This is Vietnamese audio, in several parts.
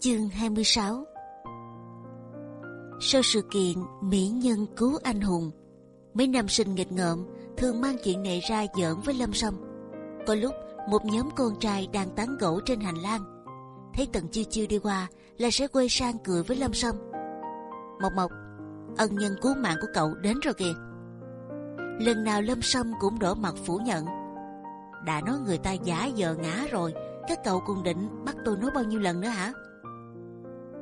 Chương 26 Sau sự kiện Mỹ Nhân cứu anh hùng, mấy nam sinh nghịch ngợm thường mang chuyện này ra giỡn với Lâm Sâm. Có lúc một nhóm con trai đang tán gẫu trên hành lang, thấy Tần Chiêu Chiêu đi qua là sẽ quay sang cười với Lâm Sâm. Mộc Mộc, ân nhân cứu mạng của cậu đến rồi kìa. Lần nào Lâm Sâm cũng đổ mặt phủ nhận. Đã nói người ta giả giờ ngã rồi, các cậu cùng định bắt tôi nói bao nhiêu lần nữa hả?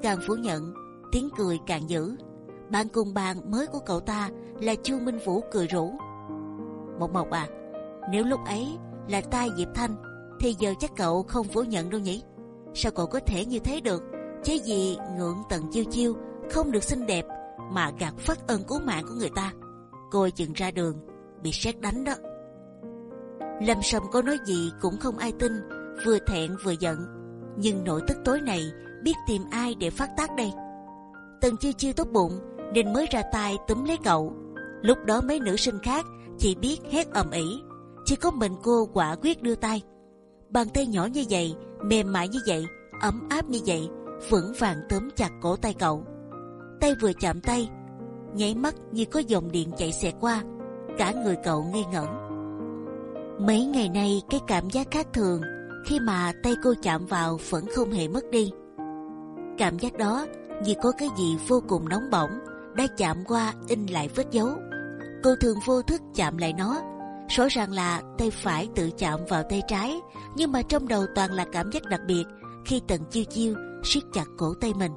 Càng phủ nhận, tiếng cười càng dữ. Bạn cùng bàn mới của cậu ta là Chu Minh Vũ cười rủ. Một Mộc à, nếu lúc ấy là tai Diệp Thanh, thì giờ chắc cậu không phủ nhận đâu nhỉ? Sao cậu có thể như thế được? Chứ gì ngượng tận chiêu chiêu không được xinh đẹp mà gạt phát ơn cứu mạng của người ta. Coi chừng ra đường bị sét đánh đó. Lâm Sâm có nói gì cũng không ai tin, vừa thẹn vừa giận. Nhưng nỗi tức tối này biết tìm ai để phát tác đây? Tần chiêu chiêu tốt bụng nên mới ra tay túm lấy cậu. Lúc đó mấy nữ sinh khác chỉ biết hét ầm ĩ, chỉ có mình cô quả quyết đưa tay. Bàn tay nhỏ như vậy, mềm mại như vậy, ấm áp như vậy, vững vàng túm chặt cổ tay cậu. Tay vừa chạm tay, nháy mắt như có dòng điện chạy xẹt qua, cả người cậu nghi ngẩn. Mấy ngày nay cái cảm giác khác thường khi mà tay cô chạm vào vẫn không hề mất đi. Cảm giác đó như có cái gì vô cùng nóng bỏng đã chạm qua in lại vết dấu. Cô thường vô thức chạm lại nó. Rõ ràng là tay phải tự chạm vào tay trái, nhưng mà trong đầu toàn là cảm giác đặc biệt khi tần chiêu chiêu siết chặt cổ tay mình.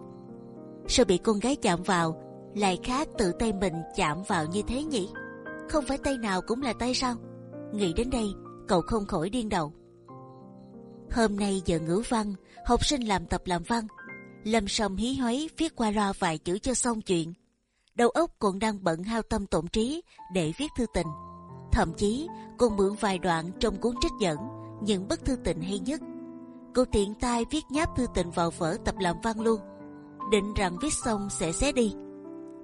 Sao bị con gái chạm vào lại khác tự tay mình chạm vào như thế nhỉ? Không phải tay nào cũng là tay sao? Nghĩ đến đây, cậu không khỏi điên đầu. Hôm nay giờ ngữ văn, học sinh làm tập làm văn. Lâm Sâm hí hoáy viết qua loa vài chữ cho xong chuyện. Đầu óc còn đang bận hao tâm tổn trí để viết thư tình. Thậm chí còn mượn vài đoạn trong cuốn trích dẫn những bức thư tình hay nhất. Cô tiện tay viết nháp thư tình vào vở tập làm văn luôn. Định rằng viết xong sẽ xé đi.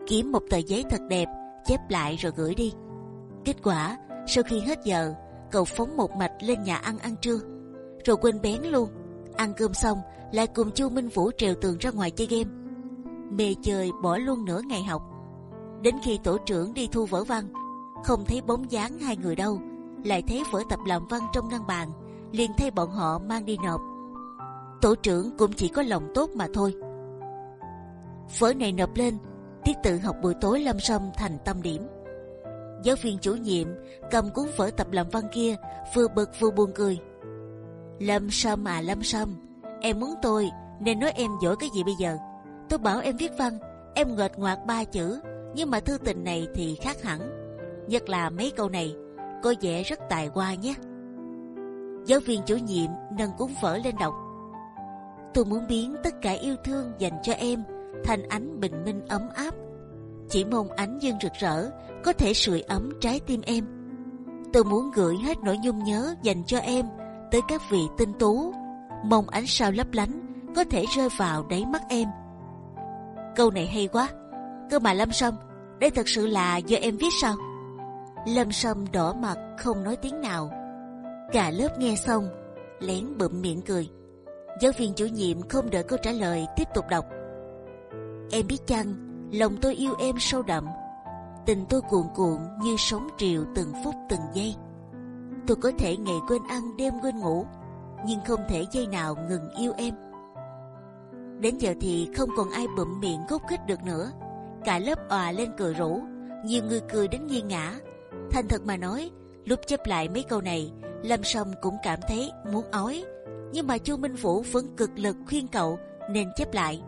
Kiếm một tờ giấy thật đẹp, chép lại rồi gửi đi. Kết quả sau khi hết giờ, cậu phóng một mạch lên nhà ăn ăn trưa, rồi quên bén luôn. Ăn cơm xong lại cùng Chu Minh Vũ trèo tường ra ngoài chơi game. Mê chơi bỏ luôn nửa ngày học. Đến khi tổ trưởng đi thu vở văn, không thấy bóng dáng hai người đâu, lại thấy vở tập làm văn trong ngăn bàn, liền thay bọn họ mang đi nộp. Tổ trưởng cũng chỉ có lòng tốt mà thôi. Vở này nộp lên, tiết tự học buổi tối lâm sâm thành tâm điểm. Giáo viên chủ nhiệm cầm cuốn vở tập làm văn kia vừa bực vừa buồn cười. Lâm sâm à lâm sâm, em muốn tôi nên nói em giỏi cái gì bây giờ? Tôi bảo em viết văn, em nghịch ngoạc ba chữ, nhưng mà thư tình này thì khác hẳn. Nhất là mấy câu này, cô vẽ rất tài hoa nhé. Giáo viên chủ nhiệm nâng cuốn vở lên đọc. Tôi muốn biến tất cả yêu thương dành cho em thành ánh bình minh ấm áp. Chỉ mong ánh dương rực rỡ có thể sưởi ấm trái tim em. Tôi muốn gửi hết nỗi nhung nhớ dành cho em tới các vị tinh tú, mong ánh sao lấp lánh có thể rơi vào đáy mắt em. Câu này hay quá. Cơ mà Lâm Sâm, đây thật sự là do em viết sao? Lâm Sâm đỏ mặt không nói tiếng nào. Cả lớp nghe xong, lén bụm miệng cười. Giáo viên chủ nhiệm không đợi câu trả lời tiếp tục đọc. Em biết chăng, lòng tôi yêu em sâu đậm, tình tôi cuồn cuộn như sóng triều từng phút từng giây. Tôi có thể ngày quên ăn đêm quên ngủ, nhưng không thể giây nào ngừng yêu em. Đến giờ thì không còn ai bụm miệng gốc khích được nữa. Cả lớp òa lên cười rủ, nhiều người cười đến nghiêng ngã. Thành thật mà nói, lúc chấp lại mấy câu này, Lâm Sâm cũng cảm thấy muốn ói. Nhưng mà Chu Minh Vũ vẫn cực lực khuyên cậu nên chấp lại.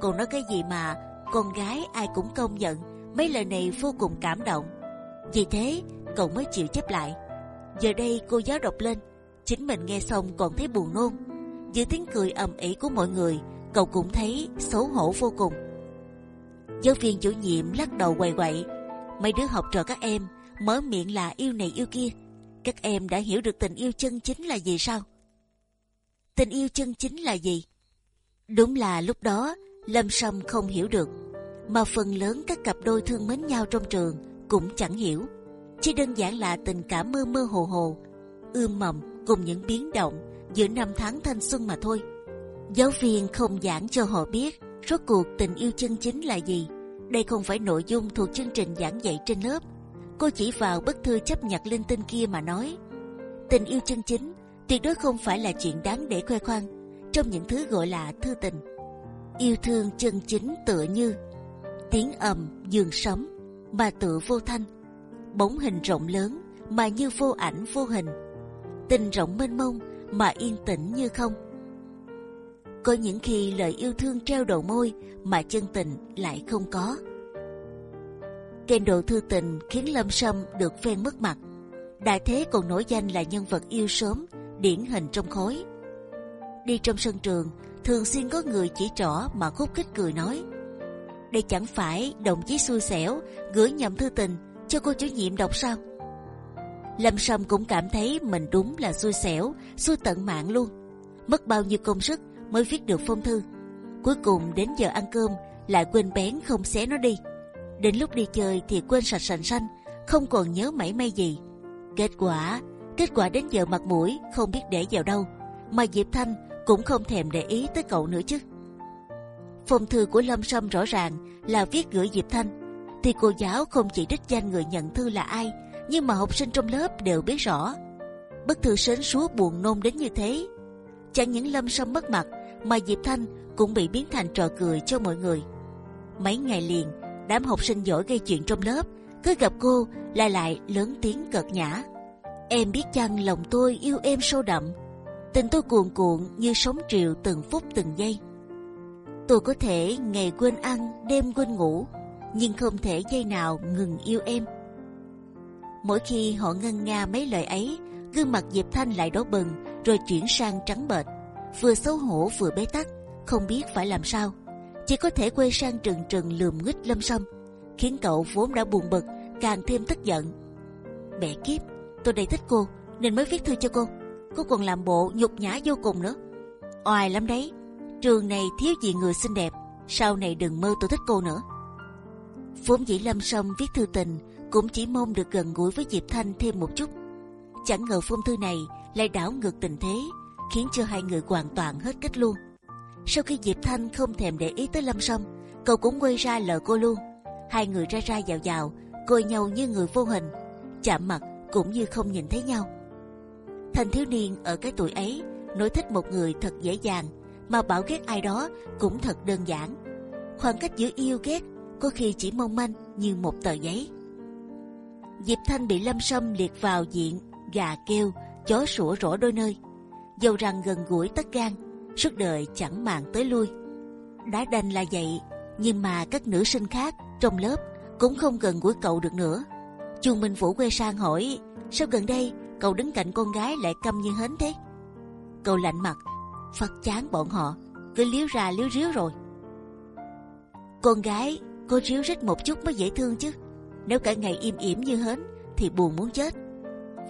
Còn nói cái gì mà con gái ai cũng công nhận mấy lời này vô cùng cảm động. Vì thế cậu mới chịu chấp lại. Giờ đây cô giáo đọc lên, chính mình nghe xong còn thấy buồn nôn. Giữa tiếng cười ầm ĩ của mọi người, cậu cũng thấy xấu hổ vô cùng. Giáo viên chủ nhiệm lắc đầu quầy quậy, mấy đứa học trò các em mở miệng là yêu này yêu kia, các em đã hiểu được tình yêu chân chính là gì sao? Tình yêu chân chính là gì? Đúng là lúc đó Lâm Sâm không hiểu được, mà phần lớn các cặp đôi thương mến nhau trong trường cũng chẳng hiểu, chỉ đơn giản là tình cảm mơ mơ hồ hồ, ươm mầm cùng những biến động giữa năm tháng thanh xuân mà thôi. Giáo viên không giảng cho họ biết rốt cuộc tình yêu chân chính là gì. Đây không phải nội dung thuộc chương trình giảng dạy trên lớp. Cô chỉ vào bức thư chấp nhặt linh tinh kia mà nói. Tình yêu chân chính tuyệt đối không phải là chuyện đáng để khoe khoang trong những thứ gọi là thư tình. Yêu thương chân chính tựa như tiếng ầm giường sấm mà tựa vô thanh, bóng hình rộng lớn mà như vô ảnh vô hình, tình rộng mênh mông mà yên tĩnh như không. Có những khi lời yêu thương treo đầu môi mà chân tình lại không có. Kênh độ thư tình khiến Lâm Sâm được phen mất mặt. Đại thế còn nổi danh là nhân vật yêu sớm, điển hình trong khối. Đi trong sân trường, thường xuyên có người chỉ trỏ mà khúc khích cười nói: đây chẳng phải đồng chí xui xẻo gửi nhầm thư tình cho cô chủ nhiệm đọc sao? Lâm Sâm cũng cảm thấy mình đúng là xui xẻo, xui tận mạng luôn. Mất bao nhiêu công sức mới viết được phong thư. Cuối cùng đến giờ ăn cơm lại quên bén không xé nó đi. Đến lúc đi chơi thì quên sạch sành xanh, không còn nhớ mảy may gì. Kết quả, kết quả đến giờ mặt mũi không biết để vào đâu, mà Diệp Thanh cũng không thèm để ý tới cậu nữa chứ. Phong thư của Lâm Sâm rõ ràng là viết gửi Diệp Thanh, thì cô giáo không chỉ đích danh người nhận thư là ai, nhưng mà học sinh trong lớp đều biết rõ. Bức thư sến súa buồn nôn đến như thế, chẳng những Lâm Sâm mất mặt, mà Diệp Thanh cũng bị biến thành trò cười cho mọi người. Mấy ngày liền, đám học sinh giỏi gây chuyện trong lớp, cứ gặp cô lại lại lớn tiếng cợt nhã. Em biết chăng lòng tôi yêu em sâu đậm, tình tôi cuồn cuộn như sóng triều từng phút từng giây. Tôi có thể ngày quên ăn, đêm quên ngủ, nhưng không thể giây nào ngừng yêu em. Mỗi khi họ ngân nga mấy lời ấy, gương mặt Diệp Thanh lại đỏ bừng, rồi chuyển sang trắng bệch, vừa xấu hổ vừa bế tắc, không biết phải làm sao, chỉ có thể quay sang trừng trừng lườm nghích Lâm Sâm, khiến cậu vốn đã buồn bực càng thêm tức giận. Mẹ kiếp, tôi đầy thích cô nên mới viết thư cho cô, cô còn làm bộ nhục nhã vô cùng nữa, oai lắm đấy trường này thiếu gì người xinh đẹp sau này đừng mơ tôi thích cô nữa vốn dĩ lâm sông viết thư tình cũng chỉ mong được gần gũi với diệp thanh thêm một chút. Chẳng ngờ phong thư này lại đảo ngược tình thế khiến cho hai người hoàn toàn hết cách luôn. Sau khi diệp thanh không thèm để ý tới lâm sông, cậu cũng quay ra lờ cô luôn. Hai người ra ra vào vào coi nhau như người vô hình chạm mặt cũng như không nhìn thấy nhau. Thành thiếu niên ở cái tuổi ấy nỗi thích một người thật dễ dàng mà bảo ghét ai đó cũng thật đơn giản. Khoảng cách giữa yêu ghét có khi chỉ mong manh như một tờ giấy. Diệp Thanh bị Lâm Sâm liệt vào diện gà kêu, chó sủa rỗ đôi nơi. Dầu rằng gần gũi tất gan, suốt đời chẳng màng tới lui. Đã đành là vậy, nhưng mà các nữ sinh khác trong lớp cũng không gần gũi cậu được nữa. Chu Minh Vũ quay sang hỏi, sao gần đây cậu đứng cạnh con gái lại câm như hến thế? Cậu lạnh mặt, phật chán bọn họ cứ liếu ra liếu ríu rồi con gái Cô ríu rít một chút mới dễ thương chứ. Nếu cả ngày im ỉm như hến, thì buồn muốn chết.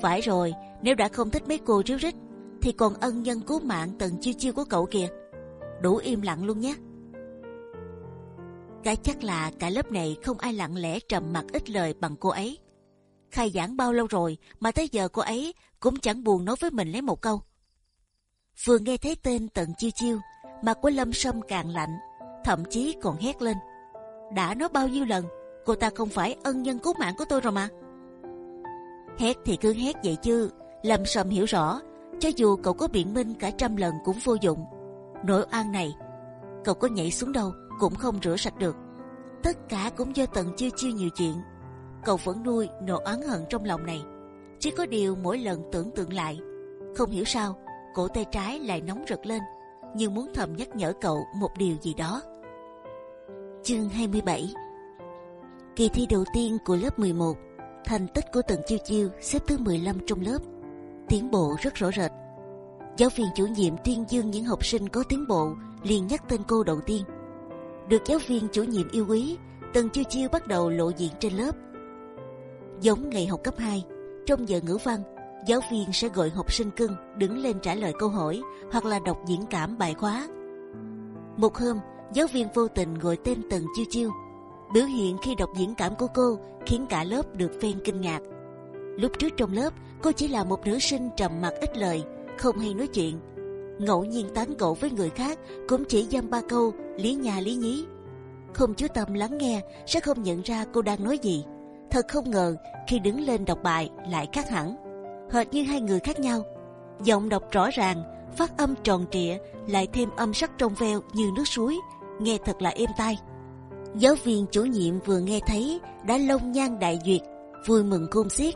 Phải rồi, nếu đã không thích mấy cô ríu rít, thì còn ân nhân cứu mạng tần chiêu chiêu của cậu kìa. Đủ im lặng luôn nhé. Cái chắc là cả lớp này không ai lặng lẽ trầm mặc ít lời bằng cô ấy. Khai giảng bao lâu rồi mà tới giờ cô ấy cũng chẳng buồn nói với mình lấy một câu. Vừa nghe thấy tên tận chiêu chiêu mặt của lâm sâm càng lạnh, thậm chí còn hét lên đã nói bao nhiêu lần cô ta không phải ân nhân cứu mạng của tôi rồi mà. Hét thì cứ hét vậy chứ lâm sầm hiểu rõ cho dù cậu có biện minh cả trăm lần cũng vô dụng. Nỗi oan này cậu có nhảy xuống đâu cũng không rửa sạch được. Tất cả cũng do tận chiêu chiêu nhiều chuyện. Cậu vẫn nuôi nỗi oán hận trong lòng này. Chỉ có điều mỗi lần tưởng tượng lại không hiểu sao cổ tay trái lại nóng rực lên, như muốn thầm nhắc nhở cậu một điều gì đó. Chương 27 Kỳ thi đầu tiên của lớp 11, thành tích của Tần Chiêu Chiêu xếp thứ 15 trong lớp, tiến bộ rất rõ rệt. Giáo viên chủ nhiệm tuyên dương những học sinh có tiến bộ liền nhắc tên cô đầu tiên. Được giáo viên chủ nhiệm yêu quý, Tần Chiêu Chiêu bắt đầu lộ diện trên lớp. Giống ngày học cấp 2, trong giờ ngữ văn, giáo viên sẽ gọi học sinh cưng đứng lên trả lời câu hỏi hoặc là đọc diễn cảm bài khóa. Một hôm, giáo viên vô tình gọi tên Tần Chiêu Chiêu. Biểu hiện khi đọc diễn cảm của cô khiến cả lớp được phen kinh ngạc. Lúc trước trong lớp, cô chỉ là một nữ sinh trầm mặc ít lời, không hay nói chuyện. ngẫu nhiên tán gẫu với người khác cũng chỉ dăm ba câu lý nhà lý nhí, không chú tâm lắng nghe sẽ không nhận ra cô đang nói gì. Thật không ngờ khi đứng lên đọc bài lại khác hẳn, hệt như hai người khác nhau. Giọng đọc rõ ràng, phát âm tròn trịa, lại thêm âm sắc trong veo như nước suối, nghe thật là êm tai. Giáo viên chủ nhiệm vừa nghe thấy đã lông nhan đại duyệt, vui mừng khôn xiết.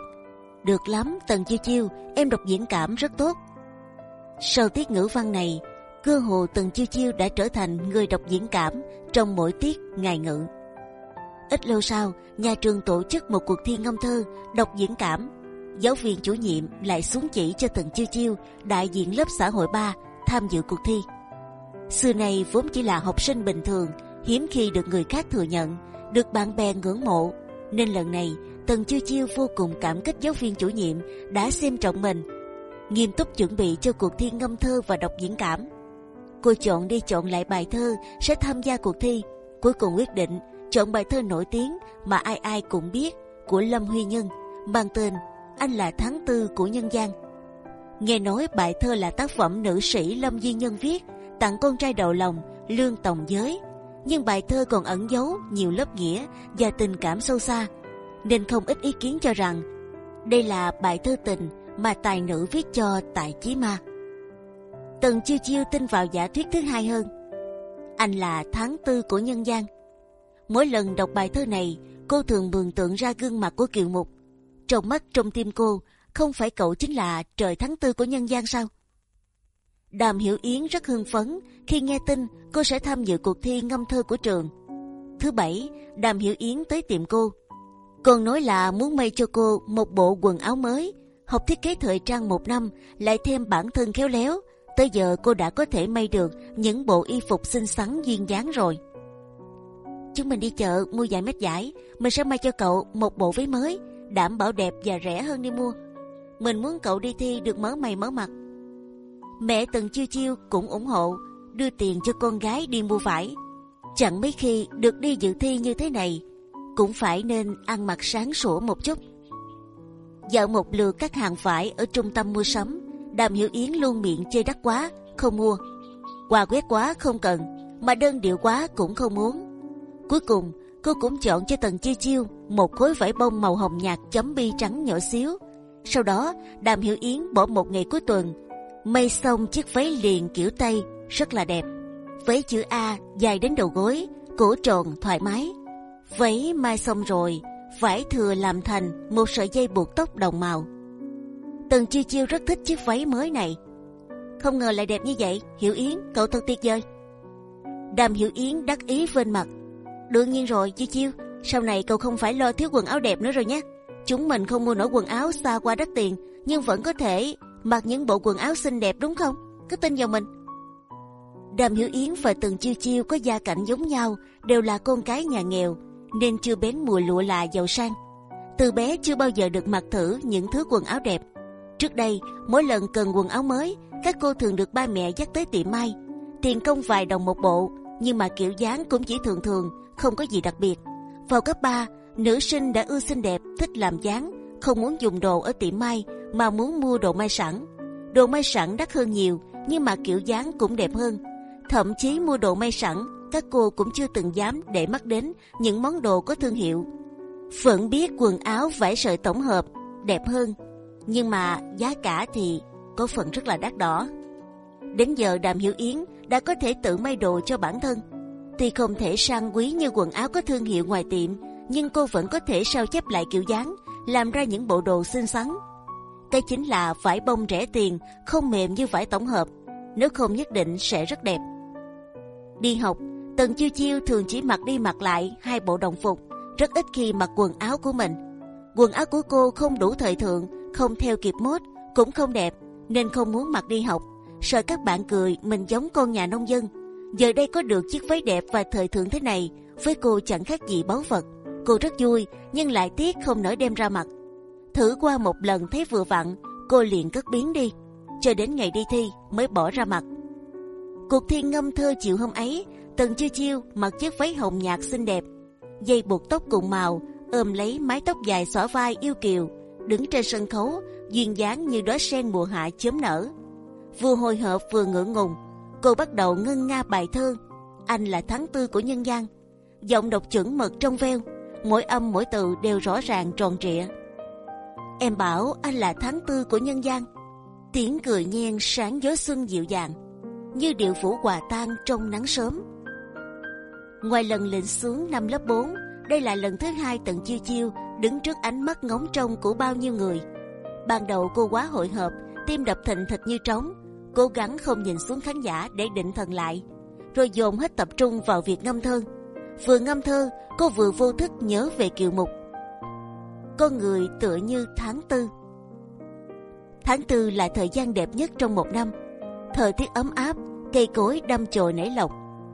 Được lắm, Tần Chiêu Chiêu, em đọc diễn cảm rất tốt. Sau tiết ngữ văn này, cơ hồ Tần Chiêu Chiêu đã trở thành người đọc diễn cảm trong mỗi tiết ngày ngữ. Ít lâu sau, nhà trường tổ chức một cuộc thi ngâm thơ đọc diễn cảm. Giáo viên chủ nhiệm lại xuống chỉ cho Tần Chiêu Chiêu đại diện lớp xã hội 3 tham dự cuộc thi. Xưa này vốn chỉ là học sinh bình thường, hiếm khi được người khác thừa nhận, được bạn bè ngưỡng mộ, nên lần này Tần Chiêu Chiêu vô cùng cảm kích giáo viên chủ nhiệm đã xem trọng mình, nghiêm túc chuẩn bị cho cuộc thi ngâm thơ và đọc diễn cảm. Cô chọn đi chọn lại bài thơ sẽ tham gia cuộc thi, cuối cùng quyết định chọn bài thơ nổi tiếng mà ai ai cũng biết của Lâm Huy Nhân, mang tên Anh là tháng tư của nhân gian. Nghe nói bài thơ là tác phẩm nữ sĩ Lâm Duy Nhân viết tặng con trai đầu lòng Lương Tòng Giới, nhưng bài thơ còn ẩn giấu nhiều lớp nghĩa và tình cảm sâu xa, nên không ít ý kiến cho rằng đây là bài thơ tình mà tài nữ viết cho tại chí ma. Tần chiêu chiêu tin vào giả thuyết thứ hai hơn. Anh là tháng tư của nhân gian. Mỗi lần đọc bài thơ này, cô thường mường tượng ra gương mặt của Kiều Mục. Trong mắt trong tim cô, không phải cậu chính là trời tháng tư của nhân gian sao? Đàm Hiểu Yến rất hưng phấn khi nghe tin cô sẽ tham dự cuộc thi ngâm thơ của trường. Thứ bảy, Đàm Hiểu Yến tới tiệm cô. Còn nói là muốn may cho cô một bộ quần áo mới, học thiết kế thời trang một năm, lại thêm bản thân khéo léo. Tới giờ cô đã có thể may được những bộ y phục xinh xắn duyên dáng rồi. Chúng mình đi chợ mua vài mét vải, mình sẽ may cho cậu một bộ váy mới, đảm bảo đẹp và rẻ hơn đi mua. Mình muốn cậu đi thi được mở mày mở mặt Mẹ Tần Chiêu Chiêu cũng ủng hộ, đưa tiền cho con gái đi mua vải. Chẳng mấy khi được đi dự thi như thế này, cũng phải nên ăn mặc sáng sủa một chút. Dạo một lượt các hàng vải ở trung tâm mua sắm, Đàm Hiểu Yến luôn miệng chê đắt quá, không mua. Quà quét quá không cần, mà đơn điệu quá cũng không muốn. Cuối cùng, cô cũng chọn cho Tần Chiêu Chiêu một khối vải bông màu hồng nhạt chấm bi trắng nhỏ xíu. Sau đó, Đàm Hiểu Yến bỏ một ngày cuối tuần May xong chiếc váy liền kiểu Tây rất là đẹp. Váy chữ A dài đến đầu gối, cổ tròn thoải mái. Váy mai xong rồi, vải thừa làm thành một sợi dây buộc tóc đồng màu. Tần chiêu chiêu rất thích chiếc váy mới này. Không ngờ lại đẹp như vậy, Hiểu Yến, cậu thật tuyệt vời. Đàm Hiểu Yến đắc ý vên mặt. Đương nhiên rồi, chiêu chiêu, sau này cậu không phải lo thiếu quần áo đẹp nữa rồi nhé. Chúng mình không mua nổi quần áo xa qua đắt tiền, nhưng vẫn có thể mặc những bộ quần áo xinh đẹp đúng không? Cứ tin vào mình. Đàm Hiểu Yến và Tần Chiêu Chiêu có gia cảnh giống nhau, đều là con cái nhà nghèo, nên chưa bén mùi lụa là giàu sang. Từ bé chưa bao giờ được mặc thử những thứ quần áo đẹp. Trước đây, mỗi lần cần quần áo mới, các cô thường được ba mẹ dắt tới tiệm may. Tiền công vài đồng một bộ, nhưng mà kiểu dáng cũng chỉ thường thường, không có gì đặc biệt. Vào cấp 3, nữ sinh đã ưa xinh đẹp, thích làm dáng, không muốn dùng đồ ở tiệm may mà muốn mua đồ may sẵn. Đồ may sẵn đắt hơn nhiều, nhưng mà kiểu dáng cũng đẹp hơn. Thậm chí mua đồ may sẵn, các cô cũng chưa từng dám để mắt đến những món đồ có thương hiệu. Vẫn biết quần áo vải sợi tổng hợp đẹp hơn, nhưng mà giá cả thì có phần rất là đắt đỏ. Đến giờ Đàm Hiểu Yến đã có thể tự may đồ cho bản thân. Tuy không thể sang quý như quần áo có thương hiệu ngoài tiệm, nhưng cô vẫn có thể sao chép lại kiểu dáng, làm ra những bộ đồ xinh xắn cái chính là vải bông rẻ tiền, không mềm như vải tổng hợp. Nếu không nhất định sẽ rất đẹp. Đi học, Tần Chiêu Chiêu thường chỉ mặc đi mặc lại hai bộ đồng phục, rất ít khi mặc quần áo của mình. Quần áo của cô không đủ thời thượng, không theo kịp mốt, cũng không đẹp, nên không muốn mặc đi học. Sợ các bạn cười mình giống con nhà nông dân. Giờ đây có được chiếc váy đẹp và thời thượng thế này, với cô chẳng khác gì báu vật. Cô rất vui, nhưng lại tiếc không nỡ đem ra mặt thử qua một lần thấy vừa vặn, cô liền cất biến đi. Cho đến ngày đi thi mới bỏ ra mặt. Cuộc thi ngâm thơ chiều hôm ấy, Tần Chiêu Chiêu mặc chiếc váy hồng nhạt xinh đẹp, dây buộc tóc cùng màu, ôm lấy mái tóc dài xõa vai yêu kiều, đứng trên sân khấu, duyên dáng như đóa sen mùa hạ chớm nở. Vừa hồi hộp vừa ngượng ngùng, cô bắt đầu ngân nga bài thơ. Anh là tháng tư của nhân gian. Giọng đọc chuẩn mực trong veo, mỗi âm mỗi từ đều rõ ràng tròn trịa. Em bảo anh là tháng tư của nhân gian. Tiếng cười nhen sáng gió xuân dịu dàng, như điệu phủ hòa tan trong nắng sớm. Ngoài lần lệnh xuống năm lớp 4, đây là lần thứ hai tận chiêu chiêu đứng trước ánh mắt ngóng trông của bao nhiêu người. Ban đầu cô quá hội hộp, tim đập thình thịch như trống, cố gắng không nhìn xuống khán giả để định thần lại, rồi dồn hết tập trung vào việc ngâm thơ. Vừa ngâm thơ, cô vừa vô thức nhớ về kiều mục. Con người tựa như tháng tư. Tháng tư là thời gian đẹp nhất trong một năm. Thời tiết ấm áp, cây cối đâm chồi nảy lộc,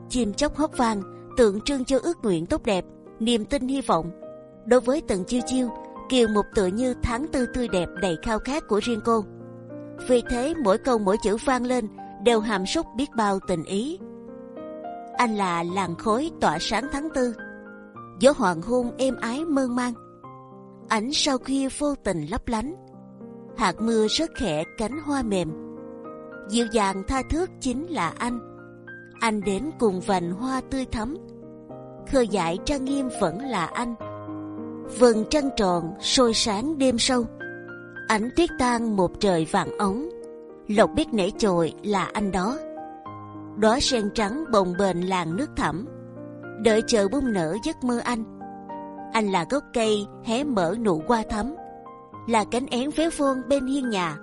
chim chóc hót vang, tượng trưng cho ước nguyện tốt đẹp, niềm tin hy vọng. Đối với Tần Chiêu Chiêu, Kiều Mục tựa như tháng tư tươi đẹp đầy khao khát của riêng cô. Vì thế mỗi câu mỗi chữ vang lên đều hàm súc biết bao tình ý. Anh là làn khói tỏa sáng tháng tư, gió hoàng hôn êm ái mơn man. Ảnh sau khuya vô tình lấp lánh, hạt mưa rớt khẽ cánh hoa mềm. Dịu dàng tha thước chính là anh. Anh đến cùng vành hoa tươi thắm, khơi dại trang nghiêm vẫn là anh. Vầng trăng tròn sôi sáng đêm sâu. Ánh tuyết tan một trời vàng ống. Lộc biết nảy chồi là anh đó. Đóa sen trắng bồng bềnh làng nước thẳm. Đợi chờ bung nở giấc mơ anh. Anh là gốc cây hé mở nụ hoa thắm Là cánh én véo phương bên hiên nhà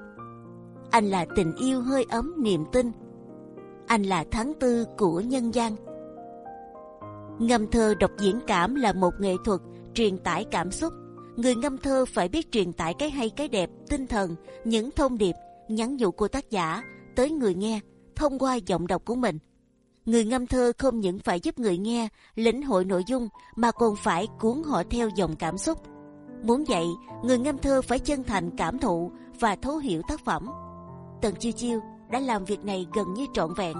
Anh là tình yêu hơi ấm niềm tin Anh là tháng tư của nhân gian Ngâm thơ đọc diễn cảm là một nghệ thuật truyền tải cảm xúc. Người ngâm thơ phải biết truyền tải cái hay cái đẹp, tinh thần, những thông điệp, nhắn nhủ của tác giả tới người nghe thông qua giọng đọc của mình. Người ngâm thơ không những phải giúp người nghe lĩnh hội nội dung mà còn phải cuốn họ theo dòng cảm xúc. Muốn vậy, người ngâm thơ phải chân thành cảm thụ và thấu hiểu tác phẩm. Tần Chiêu Chiêu đã làm việc này gần như trọn vẹn.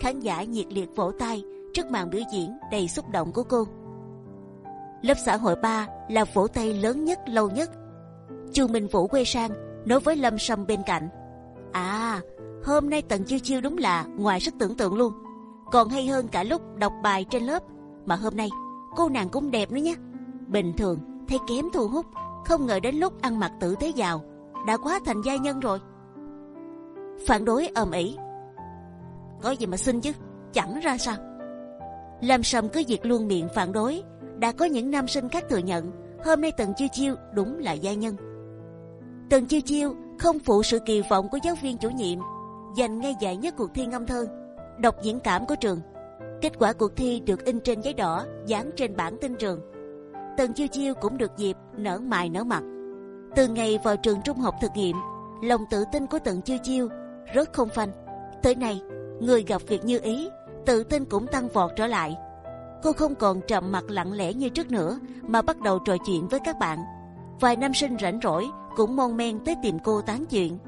Khán giả nhiệt liệt vỗ tay trước màn biểu diễn đầy xúc động của cô. Lớp xã hội 3 là vỗ tay lớn nhất lâu nhất. Chu Minh Vũ quay sang nói với Lâm Sâm bên cạnh: À, hôm nay Tần Chiêu Chiêu đúng là ngoài sức tưởng tượng luôn. Còn hay hơn cả lúc đọc bài trên lớp. Mà hôm nay cô nàng cũng đẹp nữa nhé. Bình thường thấy kém thu hút, không ngờ đến lúc ăn mặc tử tế giàu đã quá thành gia nhân rồi. Phản đối ầm ĩ. Có gì mà xin chứ, chẳng ra sao. Lâm sầm cứ việc luôn miệng phản đối đã có những nam sinh khác thừa nhận hôm nay Tần Chiêu Chiêu đúng là gia nhân. Tần Chiêu Chiêu không phụ sự kỳ vọng của giáo viên chủ nhiệm, giành ngay giải nhất cuộc thi ngâm thơ, đọc diễn cảm của trường. Kết quả cuộc thi được in trên giấy đỏ, dán trên bảng tin trường. Tần Chiêu Chiêu cũng được dịp nở mày nở mặt. Từ ngày vào trường trung học thực nghiệm, lòng tự tin của Tần Chiêu Chiêu rất không phanh. Tới nay, người gặp việc như ý, tự tin cũng tăng vọt trở lại cô không còn trầm mặc lặng lẽ như trước nữa mà bắt đầu trò chuyện với các bạn vài nam sinh rảnh rỗi cũng mon men tới tìm cô tán chuyện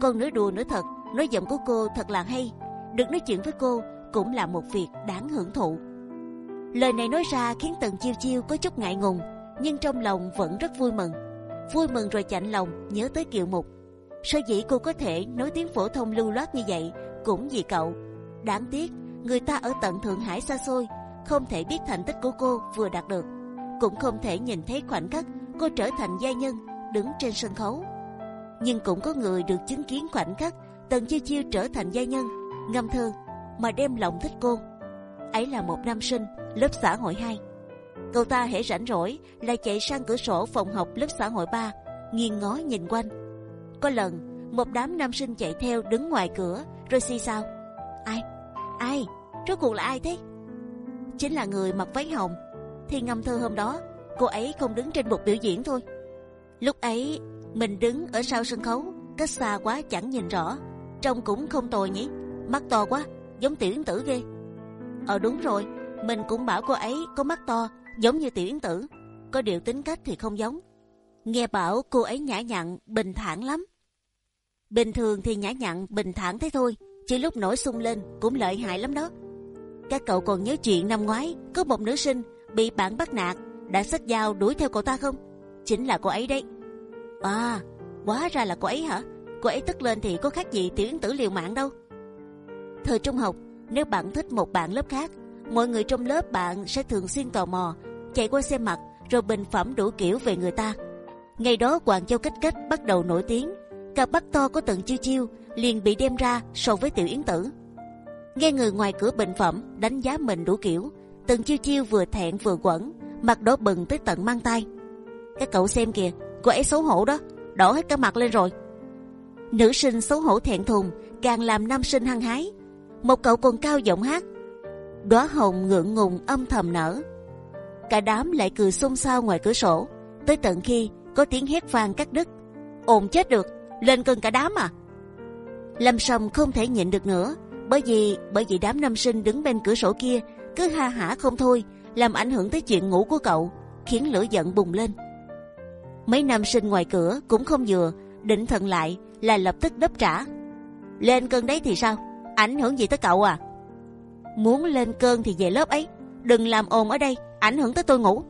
còn nửa đùa nửa thật nói giọng của cô thật là hay được nói chuyện với cô cũng là một việc đáng hưởng thụ. Lời này nói ra khiến tần chiêu chiêu có chút ngại ngùng nhưng trong lòng vẫn rất vui mừng. Vui mừng rồi chạnh lòng nhớ tới kiều mục. Sở dĩ cô có thể nói tiếng phổ thông lưu loát như vậy cũng vì cậu. Đáng tiếc người ta ở tận thượng hải xa xôi không thể biết thành tích của cô vừa đạt được, cũng không thể nhìn thấy khoảnh khắc cô trở thành gia nhân đứng trên sân khấu. Nhưng cũng có người được chứng kiến khoảnh khắc Tần Chiêu Chiêu trở thành gia nhân, ngâm thơ mà đem lòng thích cô. Ấy là một nam sinh lớp xã hội 2 Cậu ta hễ rảnh rỗi là chạy sang cửa sổ phòng học lớp xã hội 3 nghiêng ngó nhìn quanh. Có lần một đám nam sinh chạy theo đứng ngoài cửa rồi xì xào. Ai? Ai? Rốt cuộc là ai thế? chính là người mặc váy hồng. Thì ngâm thơ hôm đó, cô ấy không đứng trên bục biểu diễn thôi. Lúc ấy mình đứng ở sau sân khấu, cách xa quá chẳng nhìn rõ. Trông cũng không tồi nhỉ, mắt to quá, giống tiểu yến tử ghê. Ờ đúng rồi, mình cũng bảo cô ấy có mắt to, giống như tiểu yến tử. Có điều tính cách thì không giống. Nghe bảo cô ấy nhã nhặn, bình thản lắm. Bình thường thì nhã nhặn, bình thản thế thôi, chỉ lúc nổi sung lên cũng lợi hại lắm đó. Các cậu còn nhớ chuyện năm ngoái có một nữ sinh bị bạn bắt nạt đã xách dao đuổi theo cậu ta không? Chính là cô ấy đấy. À, hóa ra là cô ấy hả? cô ấy tức lên thì có khác gì tiểu yến tử liều mạng đâu. Thời trung học, nếu bạn thích một bạn lớp khác, mọi người trong lớp bạn sẽ thường xuyên tò mò, chạy qua xem mặt rồi bình phẩm đủ kiểu về người ta. Ngày đó Hoàng Châu Cách Cách bắt đầu nổi tiếng, cặp bắt to của Tần Chiêu Chiêu liền bị đem ra so với Tiểu Yến Tử. Nghe người ngoài cửa bình phẩm đánh giá mình đủ kiểu, Tần Chiêu Chiêu vừa thẹn vừa quẩn, mặt đỏ bừng tới tận mang tay. Các cậu xem kìa, cô ấy xấu hổ đó, đỏ hết cả mặt lên rồi. Nữ sinh xấu hổ thẹn thùng càng làm nam sinh hăng hái. Một cậu còn cao giọng hát, đóa hồng ngượng ngùng âm thầm nở. Cả đám lại cười xôn xao ngoài cửa sổ, tới tận khi có tiếng hét vang cắt đứt. ồn chết được, lên cơn cả đám à? Lâm Sâm không thể nhịn được nữa, bởi vì bởi vì đám nam sinh đứng bên cửa sổ kia cứ ha hả không thôi, làm ảnh hưởng tới chuyện ngủ của cậu, khiến lửa giận bùng lên. Mấy nam sinh ngoài cửa cũng không vừa, định thần lại là lập tức đáp trả. Lên cơn đấy thì sao? Ảnh hưởng gì tới cậu à? Muốn lên cơn thì về lớp ấy, đừng làm ồn ở đây, ảnh hưởng tới tôi ngủ.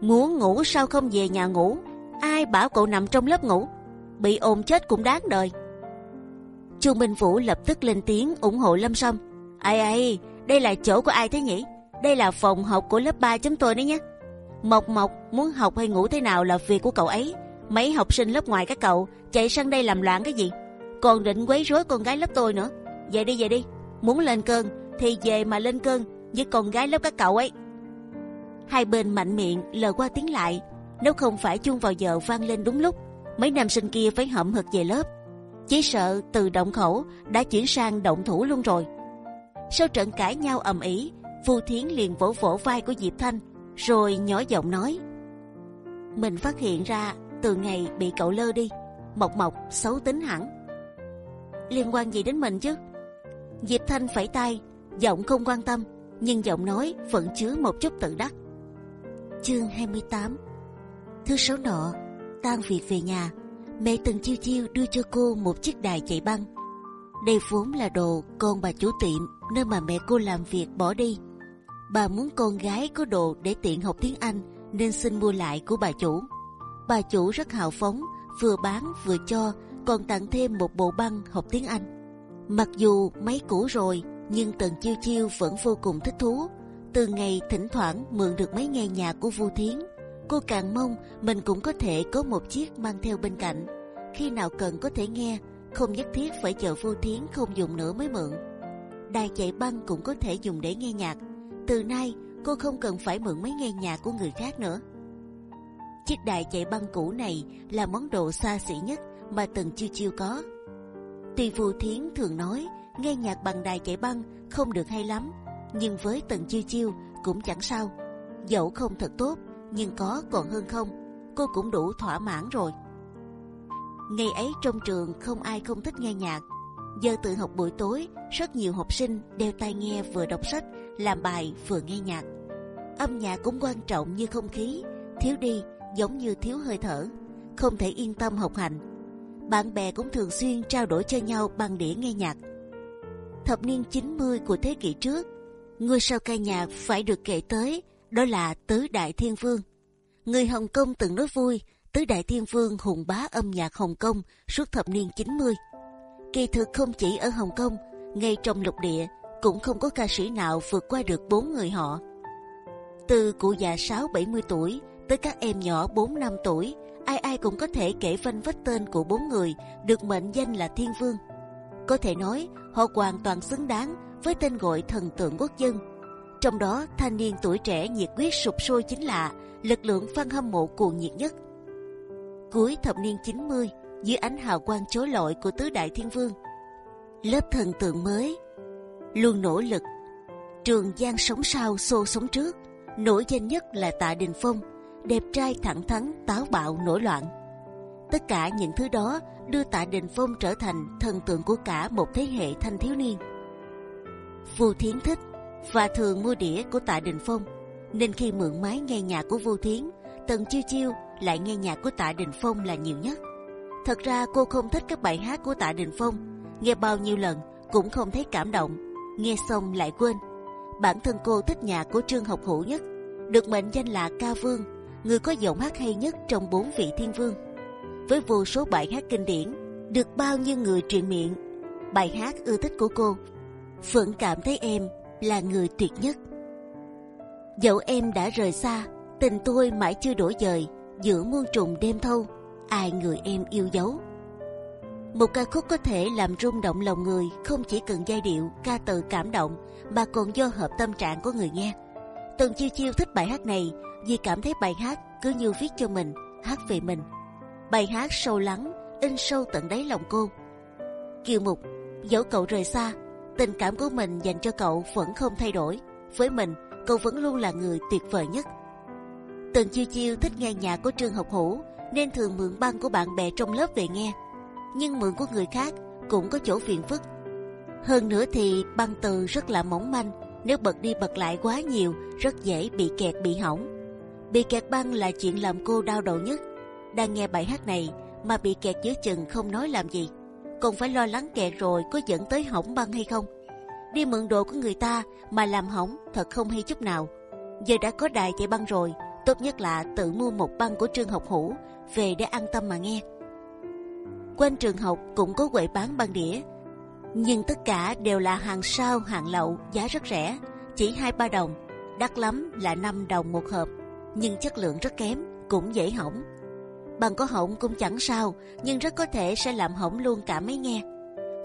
Muốn ngủ sao không về nhà ngủ? Ai bảo cậu nằm trong lớp ngủ? Bị ồn chết cũng đáng đời. Trung Minh Vũ lập tức lên tiếng ủng hộ Lâm Sâm. Ai ai, đây là chỗ của ai thế nhỉ? Đây là phòng học của lớp 3 chúng tôi đấy nhé. Mộc Mộc muốn học hay ngủ thế nào là việc của cậu ấy. Mấy học sinh lớp ngoài các cậu chạy sang đây làm loạn cái gì? Còn định quấy rối con gái lớp tôi nữa. Về đi về đi. Muốn lên cơn thì về mà lên cơn với con gái lớp các cậu ấy. Hai bên mạnh miệng lờ qua tiếng lại. Nếu không phải chuông vào giờ vang lên đúng lúc, mấy nam sinh kia phải hậm hực về lớp. Chỉ sợ từ động khẩu đã chuyển sang động thủ luôn rồi. Sau trận cãi nhau ầm ĩ, Vu Thiến liền vỗ vỗ vai của Diệp Thanh, rồi nhỏ giọng nói: mình phát hiện ra từ ngày bị cậu lơ đi, Mộc Mộc xấu tính hẳn. Liên quan gì đến mình chứ? Diệp Thanh phẩy tay, giọng không quan tâm, nhưng giọng nói vẫn chứa một chút tự đắc. Chương 28 Thứ sáu nọ, tan việc về nhà, mẹ từng chiêu chiêu đưa cho cô một chiếc đài chạy băng. Đây vốn là đồ con bà chủ tiệm nơi mà mẹ cô làm việc bỏ đi. Bà muốn con gái có đồ để tiện học tiếng Anh nên xin mua lại của bà chủ. Bà chủ rất hào phóng, vừa bán vừa cho, còn tặng thêm một bộ băng học tiếng Anh. Mặc dù mấy cũ rồi, nhưng Tần Chiêu Chiêu vẫn vô cùng thích thú. Từ ngày thỉnh thoảng mượn được mấy nghe nhà của Vu Thiến, cô càng mong mình cũng có thể có một chiếc mang theo bên cạnh. Khi nào cần có thể nghe, không nhất thiết phải chờ Vu Thiến không dùng nữa mới mượn. Đài chạy băng cũng có thể dùng để nghe nhạc. Từ nay cô không cần phải mượn mấy nghe nhạc của người khác nữa. Chiếc đài chạy băng cũ này là món đồ xa xỉ nhất mà Tần Chiêu Chiêu có. Tuy Vu Thiến thường nói nghe nhạc bằng đài chạy băng không được hay lắm, nhưng với Tần Chiêu Chiêu cũng chẳng sao. Dẫu không thật tốt, nhưng có còn hơn không, cô cũng đủ thỏa mãn rồi. Ngày ấy trong trường không ai không thích nghe nhạc. Giờ tự học buổi tối, rất nhiều học sinh đeo tai nghe vừa đọc sách, làm bài vừa nghe nhạc. Âm nhạc cũng quan trọng như không khí, thiếu đi giống như thiếu hơi thở, không thể yên tâm học hành. Bạn bè cũng thường xuyên trao đổi cho nhau bằng đĩa nghe nhạc. Thập niên 90 của thế kỷ trước, ngôi sao ca nhạc phải được kể tới, đó là Tứ Đại Thiên Vương. Người Hồng Kông từng nói vui, Tứ Đại Thiên Vương hùng bá âm nhạc Hồng Kông suốt thập niên 90. Kỳ thực không chỉ ở Hồng Kông, ngay trong lục địa cũng không có ca sĩ nào vượt qua được bốn người họ. Từ cụ già 6-70 tuổi tới các em nhỏ 4 năm tuổi, ai ai cũng có thể kể vanh vách tên của bốn người được mệnh danh là Thiên Vương. Có thể nói họ hoàn toàn xứng đáng với tên gọi thần tượng quốc dân. Trong đó thanh niên tuổi trẻ nhiệt huyết sụp sôi chính là lực lượng fan hâm mộ cuồng nhiệt nhất. Cuối thập niên 90, dưới ánh hào quang chói lọi của tứ đại thiên vương, lớp thần tượng mới luôn nỗ lực. Trường Giang sống sau xô sống trước, nổi danh nhất là Tạ Đình Phong, đẹp trai thẳng thắn, táo bạo, nổi loạn. Tất cả những thứ đó đưa Tạ Đình Phong trở thành thần tượng của cả một thế hệ thanh thiếu niên. Vu Thiến thích và thường mua đĩa của Tạ Đình Phong, nên khi mượn máy nghe nhạc của Vu Thiến, Tần Chiêu Chiêu lại nghe nhạc của Tạ Đình Phong là nhiều nhất. Thật ra cô không thích các bài hát của Tạ Đình Phong, nghe bao nhiêu lần cũng không thấy cảm động nghe xong lại quên. Bản thân cô thích nhạc của Trương Học Hữu nhất, được mệnh danh là ca vương, người có giọng hát hay nhất trong bốn vị thiên vương. Với vô số bài hát kinh điển, được bao nhiêu người truyền miệng bài hát ưa thích của cô. Phượng cảm thấy em là người tuyệt nhất. Dẫu em đã rời xa, tình tôi mãi chưa đổi dời giữa muôn trùng đêm thâu. Ai người em yêu dấu. Một ca khúc có thể làm rung động lòng người không chỉ cần giai điệu, ca từ cảm động mà còn do hợp tâm trạng của người nghe. Tần chiêu chiêu thích bài hát này vì cảm thấy bài hát cứ như viết cho mình, hát về mình. Bài hát sâu lắng, in sâu tận đáy lòng cô. Kiều Mục, dẫu cậu rời xa, tình cảm của mình dành cho cậu vẫn không thay đổi. Với mình, cậu vẫn luôn là người tuyệt vời nhất. Tần chiêu chiêu thích nghe nhạc của trương học hữu nên thường mượn băng của bạn bè trong lớp về nghe. Nhưng mượn của người khác cũng có chỗ phiền phức. Hơn nữa thì băng từ rất là mỏng manh, nếu bật đi bật lại quá nhiều rất dễ bị kẹt bị hỏng. Bị kẹt băng là chuyện làm cô đau đầu nhất. Đang nghe bài hát này mà bị kẹt giữa chừng không nói làm gì, còn phải lo lắng kẹt rồi có dẫn tới hỏng băng hay không. Đi mượn đồ của người ta mà làm hỏng thật không hay chút nào. Giờ đã có đài chạy băng rồi, tốt nhất là tự mua một băng của trường học hữu về để an tâm mà nghe. Quanh trường học cũng có quầy bán băng đĩa, nhưng tất cả đều là hàng sao hàng lậu giá rất rẻ, chỉ hai ba đồng, đắt lắm là 5 đồng một hộp, nhưng chất lượng rất kém, cũng dễ hỏng. Bằng có hỏng cũng chẳng sao, nhưng rất có thể sẽ làm hỏng luôn cả máy nghe.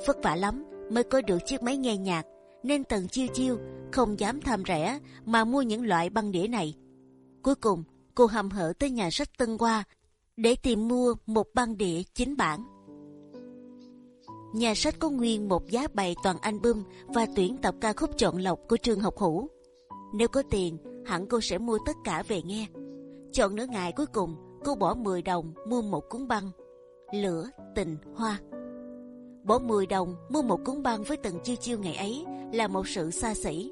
Vất vả lắm mới có được chiếc máy nghe nhạc, nên Tần Chiêu Chiêu không dám tham rẻ mà mua những loại băng đĩa này. Cuối cùng, cô hầm hở tới nhà sách Tân Hoa để tìm mua một băng đĩa chính bản. Nhà sách có nguyên một giá bày toàn album và tuyển tập ca khúc chọn lọc của trường học hữu. Nếu có tiền, hẳn cô sẽ mua tất cả về nghe. Chọn nửa ngày cuối cùng, cô bỏ 10 đồng mua một cuốn băng lửa tình hoa. Bỏ 10 đồng mua một cuốn băng với từng chiêu chiêu ngày ấy là một sự xa xỉ.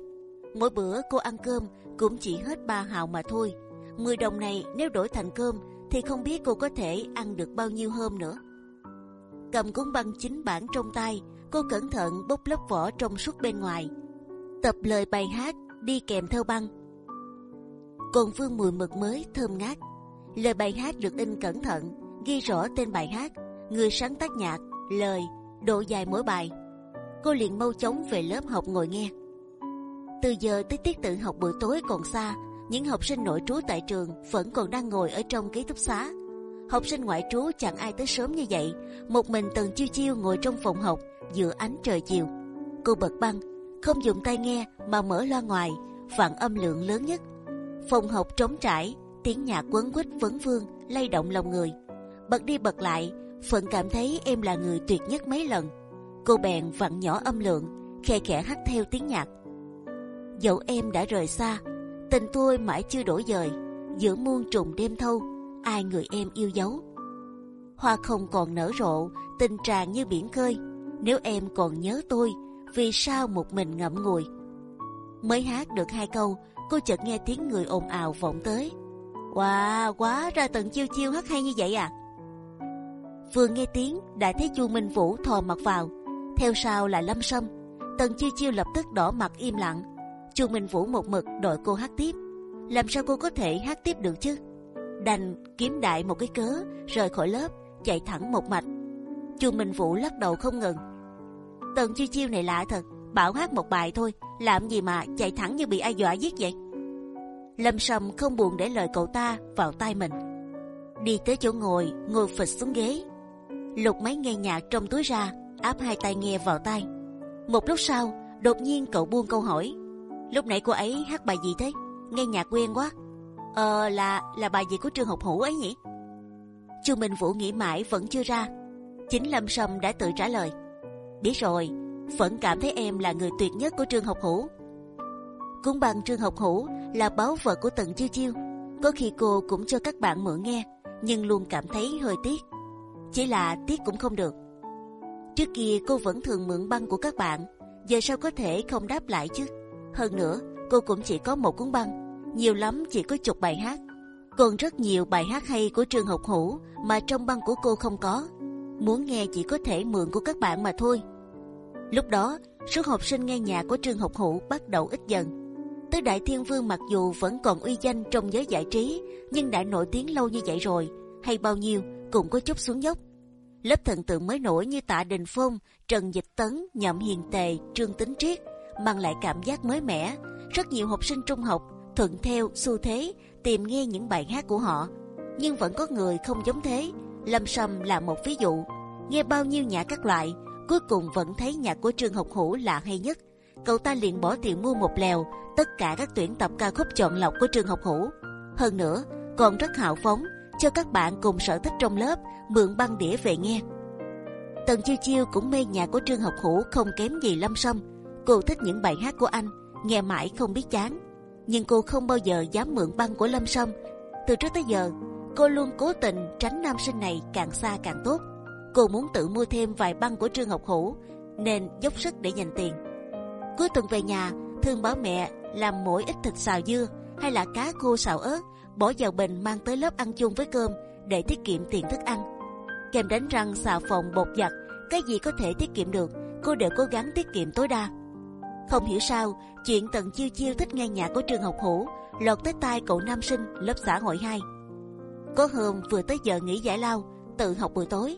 Mỗi bữa cô ăn cơm cũng chỉ hết ba hào mà thôi. 10 đồng này nếu đổi thành cơm thì không biết cô có thể ăn được bao nhiêu hôm nữa. Cầm cuốn băng chính bản trong tay, cô cẩn thận bốc lớp vỏ trong suốt bên ngoài, tập lời bài hát đi kèm theo băng. Còn vương mùi mực mới thơm ngát. Lời bài hát được in cẩn thận, ghi rõ tên bài hát, người sáng tác nhạc, lời, độ dài mỗi bài. Cô liền mau chóng về lớp học ngồi nghe. Từ giờ tới tiết tự học buổi tối còn xa, những học sinh nội trú tại trường vẫn còn đang ngồi ở trong ký túc xá. Học sinh ngoại trú chẳng ai tới sớm như vậy. Một mình Tần Chiêu Chiêu ngồi trong phòng học giữa ánh trời chiều. Cô bật băng, không dùng tai nghe mà mở loa ngoài, vặn âm lượng lớn nhất. Phòng học trống trải, tiếng nhạc quấn quýt vấn vương, lay động lòng người. Bật đi bật lại, Phận cảm thấy em là người tuyệt nhất mấy lần. Cô bèn vặn nhỏ âm lượng, khe khẽ hát theo tiếng nhạc. Dẫu em đã rời xa, tình tôi mãi chưa đổi dời. Giữa muôn trùng đêm thâu, ai người em yêu dấu. Hoa không còn nở rộ, tình tràn như biển khơi. Nếu em còn nhớ tôi, vì sao một mình ngậm ngùi? Mới hát được hai câu, cô chợt nghe tiếng người ồn ào vọng tới. Wow, quá ra tận chiêu chiêu hát hay như vậy à? Vừa nghe tiếng đã thấy chu Minh Vũ thò mặt vào, theo sau là Lâm Sâm. Tần chiêu chiêu lập tức đỏ mặt im lặng. chu Minh Vũ một mực đợi cô hát tiếp. Làm sao cô có thể hát tiếp được chứ? Đành kiếm đại một cái cớ rời khỏi lớp, chạy thẳng một mạch. chu Minh Vũ lắc đầu không ngừng. Tần chiêu chiêu này lạ thật, bảo hát một bài thôi, làm gì mà chạy thẳng như bị ai dọa giết vậy? Lâm Sâm không buồn để lời cậu ta vào tai mình. Đi tới chỗ ngồi, ngồi phịch xuống ghế. Lục máy nghe nhạc trong túi ra, áp hai tai nghe vào tai. Một lúc sau, đột nhiên cậu buông câu hỏi. Lúc nãy cô ấy hát bài gì thế? Nghe nhạc quen quá. Ờ là là bài gì của trương học hữu ấy nhỉ? Chu Minh Vũ nghĩ mãi vẫn chưa ra. Chính Lâm Sâm đã tự trả lời. Biết rồi, vẫn cảm thấy em là người tuyệt nhất của trương học hữu. Cũng bằng trương học hữu là báu vật của tận chiêu chiêu. Có khi cô cũng cho các bạn mượn nghe, nhưng luôn cảm thấy hơi tiếc. Chỉ là tiếc cũng không được. Trước kia cô vẫn thường mượn băng của các bạn, giờ sao có thể không đáp lại chứ? Hơn nữa, cô cũng chỉ có một cuốn băng, nhiều lắm chỉ có chục bài hát. Còn rất nhiều bài hát hay của trương học hữu mà trong băng của cô không có. Muốn nghe chỉ có thể mượn của các bạn mà thôi. Lúc đó, số học sinh nghe nhạc của trường học hữu bắt đầu ít dần Tứ Đại Thiên Vương mặc dù vẫn còn uy danh trong giới giải trí, nhưng đã nổi tiếng lâu như vậy rồi, hay bao nhiêu cũng có chút xuống dốc. lớp thần tượng mới nổi như Tạ Đình Phong, Trần Dịch Tấn, Nhậm Hiền Tề, Trương Tính Triết mang lại cảm giác mới mẻ. Rất nhiều học sinh trung học thuận theo xu thế tìm nghe những bài hát của họ, nhưng vẫn có người không giống thế. Lâm Sâm là một ví dụ. Nghe bao nhiêu nhạc các loại, cuối cùng vẫn thấy nhạc của Trương Học Hữu là hay nhất. Cậu ta liền bỏ tiền mua một lèo tất cả các tuyển tập ca khúc chọn lọc của Trương Học Hữu. Hơn nữa, còn rất hào phóng cho các bạn cùng sở thích trong lớp mượn băng đĩa về nghe. Tần chiêu chiêu cũng mê nhạc của Trương Học Hữu không kém gì Lâm Sâm. Cô thích những bài hát của anh, nghe mãi không biết chán. Nhưng cô không bao giờ dám mượn băng của Lâm Sâm. Từ trước tới giờ, cô luôn cố tình tránh nam sinh này càng xa càng tốt. Cô muốn tự mua thêm vài băng của Trương Học Hữu, nên dốc sức để dành tiền. Cuối tuần về nhà, thương bảo mẹ làm mỗi ít thịt xào dưa hay là cá khô xào ớt bỏ vào bình mang tới lớp ăn chung với cơm để tiết kiệm tiền thức ăn. Kèm đánh răng, xà phòng, bột giặt, cái gì có thể tiết kiệm được, cô đều cố gắng tiết kiệm tối đa. Không hiểu sao, chuyện tận chiêu chiêu thích nghe nhạc của trương học hữu lọt tới tai cậu nam sinh lớp xã hội 2. Có hôm vừa tới giờ nghỉ giải lao, tự học buổi tối,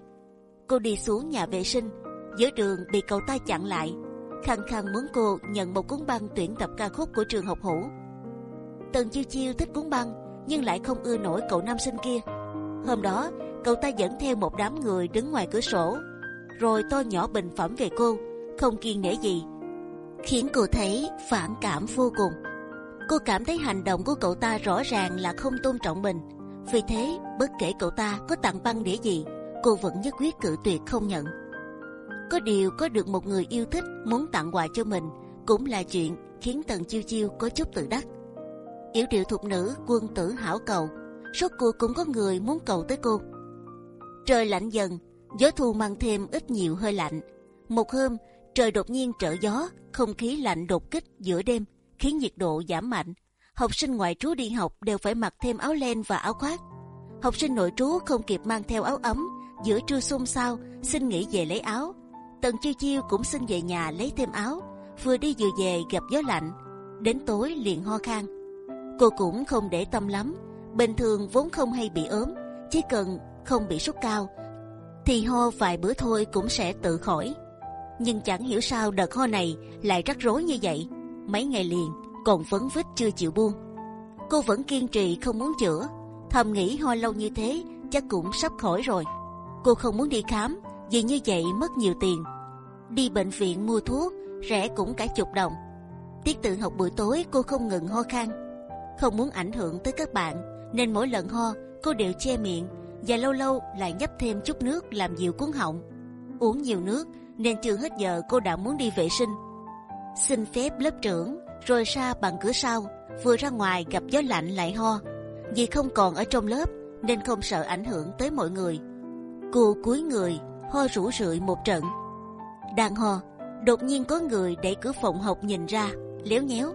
cô đi xuống nhà vệ sinh, giữa đường bị cậu ta chặn lại, khăng khăng muốn cô nhận một cuốn băng tuyển tập ca khúc của trường học hữu. Tần chiêu chiêu thích cuốn băng, nhưng lại không ưa nổi cậu nam sinh kia. Hôm đó, cậu ta dẫn theo một đám người đứng ngoài cửa sổ, rồi to nhỏ bình phẩm về cô, không kiên nể gì, khiến cô thấy phản cảm vô cùng. Cô cảm thấy hành động của cậu ta rõ ràng là không tôn trọng mình. Vì thế, bất kể cậu ta có tặng băng đĩa gì, cô vẫn nhất quyết cự tuyệt không nhận. Có điều có được một người yêu thích muốn tặng quà cho mình cũng là chuyện khiến Tần Chiêu Chiêu có chút tự đắc. Yểu điệu thục nữ quân tử hảo cầu số cuộc cũng có người muốn cầu tới cô. Trời lạnh dần gió thu mang thêm ít nhiều hơi lạnh. Một hôm trời đột nhiên trở gió không khí lạnh đột kích giữa đêm khiến nhiệt độ giảm mạnh học sinh ngoại trú đi học đều phải mặc thêm áo len và áo khoác học sinh nội trú không kịp mang theo áo ấm giữa trưa xôn xao xin nghỉ về lấy áo tần chiêu chiêu cũng xin về nhà lấy thêm áo vừa đi vừa về gặp gió lạnh đến tối liền ho khan cô cũng không để tâm lắm. Bình thường vốn không hay bị ốm, chỉ cần không bị sốt cao, thì ho vài bữa thôi cũng sẽ tự khỏi. Nhưng chẳng hiểu sao đợt ho này lại rắc rối như vậy. Mấy ngày liền còn vấn vít chưa chịu buông. Cô vẫn kiên trì không muốn chữa, thầm nghĩ ho lâu như thế chắc cũng sắp khỏi rồi. Cô không muốn đi khám vì như vậy mất nhiều tiền. Đi bệnh viện mua thuốc rẻ cũng cả chục đồng. Tiết tự học buổi tối cô không ngừng ho khan không muốn ảnh hưởng tới các bạn nên mỗi lần ho cô đều che miệng và lâu lâu lại nhấp thêm chút nước làm dịu cuốn họng uống nhiều nước nên chưa hết giờ cô đã muốn đi vệ sinh xin phép lớp trưởng rồi ra bằng cửa sau vừa ra ngoài gặp gió lạnh lại ho vì không còn ở trong lớp nên không sợ ảnh hưởng tới mọi người cô cúi người ho rủ rượi một trận đang ho đột nhiên có người đẩy cửa phòng học nhìn ra léo nhéo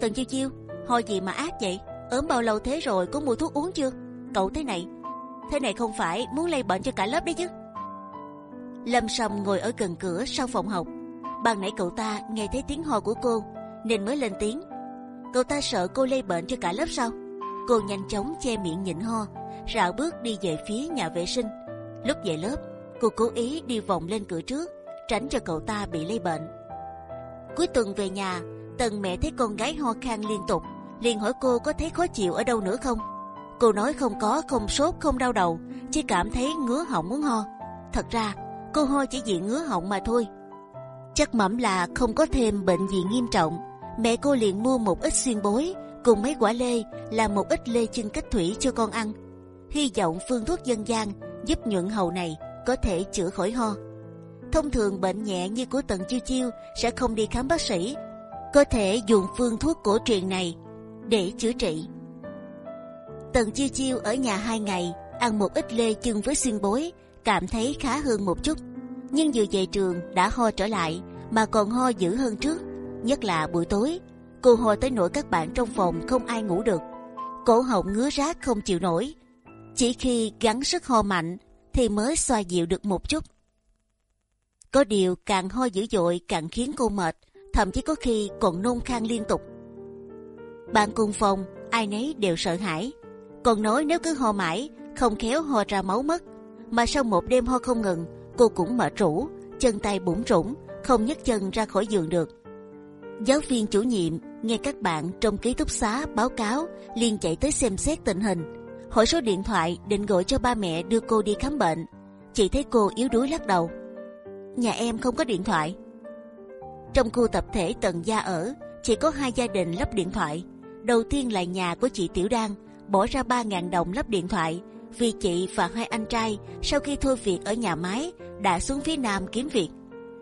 tần chiêu chiêu Ho gì mà ác vậy? ốm bao lâu thế rồi có mua thuốc uống chưa? Cậu thế này, thế này không phải muốn lây bệnh cho cả lớp đấy chứ? Lâm Sâm ngồi ở gần cửa sau phòng học. Ban nãy cậu ta nghe thấy tiếng ho của cô nên mới lên tiếng. Cậu ta sợ cô lây bệnh cho cả lớp sao? Cô nhanh chóng che miệng nhịn ho, rảo bước đi về phía nhà vệ sinh. Lúc về lớp, cô cố ý đi vòng lên cửa trước, tránh cho cậu ta bị lây bệnh. Cuối tuần về nhà, Tần mẹ thấy con gái ho khan liên tục, liền hỏi cô có thấy khó chịu ở đâu nữa không. Cô nói không có, không sốt, không đau đầu, chỉ cảm thấy ngứa họng muốn ho. Thật ra cô ho chỉ vì ngứa họng mà thôi. Chắc mẩm là không có thêm bệnh gì nghiêm trọng. Mẹ cô liền mua một ít xuyên bối cùng mấy quả lê là một ít lê chân cách thủy cho con ăn. Hy vọng phương thuốc dân gian giúp nhuận hầu này có thể chữa khỏi ho. Thông thường bệnh nhẹ như của tần chiêu chiêu sẽ không đi khám bác sĩ, có thể dùng phương thuốc cổ truyền này để chữa trị. Tần chiêu chiêu ở nhà hai ngày, ăn một ít lê chân với xuyên bối, cảm thấy khá hơn một chút. Nhưng vừa về trường đã ho trở lại, mà còn ho dữ hơn trước. Nhất là buổi tối, cô ho tới nỗi các bạn trong phòng không ai ngủ được. Cổ họng ngứa rát không chịu nổi. Chỉ khi gắng sức ho mạnh thì mới xoa dịu được một chút. Có điều càng ho dữ dội càng khiến cô mệt, thậm chí có khi còn nôn khan liên tục. Bạn cùng phòng ai nấy đều sợ hãi, còn nói nếu cứ ho mãi không khéo ho ra máu mất. mà sau một đêm ho không ngừng, cô cũng mệt rũ, chân tay bủn rủn, không nhấc chân ra khỏi giường được. Giáo viên chủ nhiệm nghe các bạn trong ký túc xá báo cáo, liền chạy tới xem xét tình hình, hỏi số điện thoại định gọi cho ba mẹ đưa cô đi khám bệnh. Chị thấy cô yếu đuối lắc đầu. Nhà em không có điện thoại. Trong khu tập thể tầng gia ở, chỉ có hai gia đình lắp điện thoại. Đầu tiên là nhà của chị Tiểu Đan, bỏ ra 3.000 đồng lắp điện thoại vì chị và hai anh trai sau khi thôi việc ở nhà máy đã xuống phía nam kiếm việc.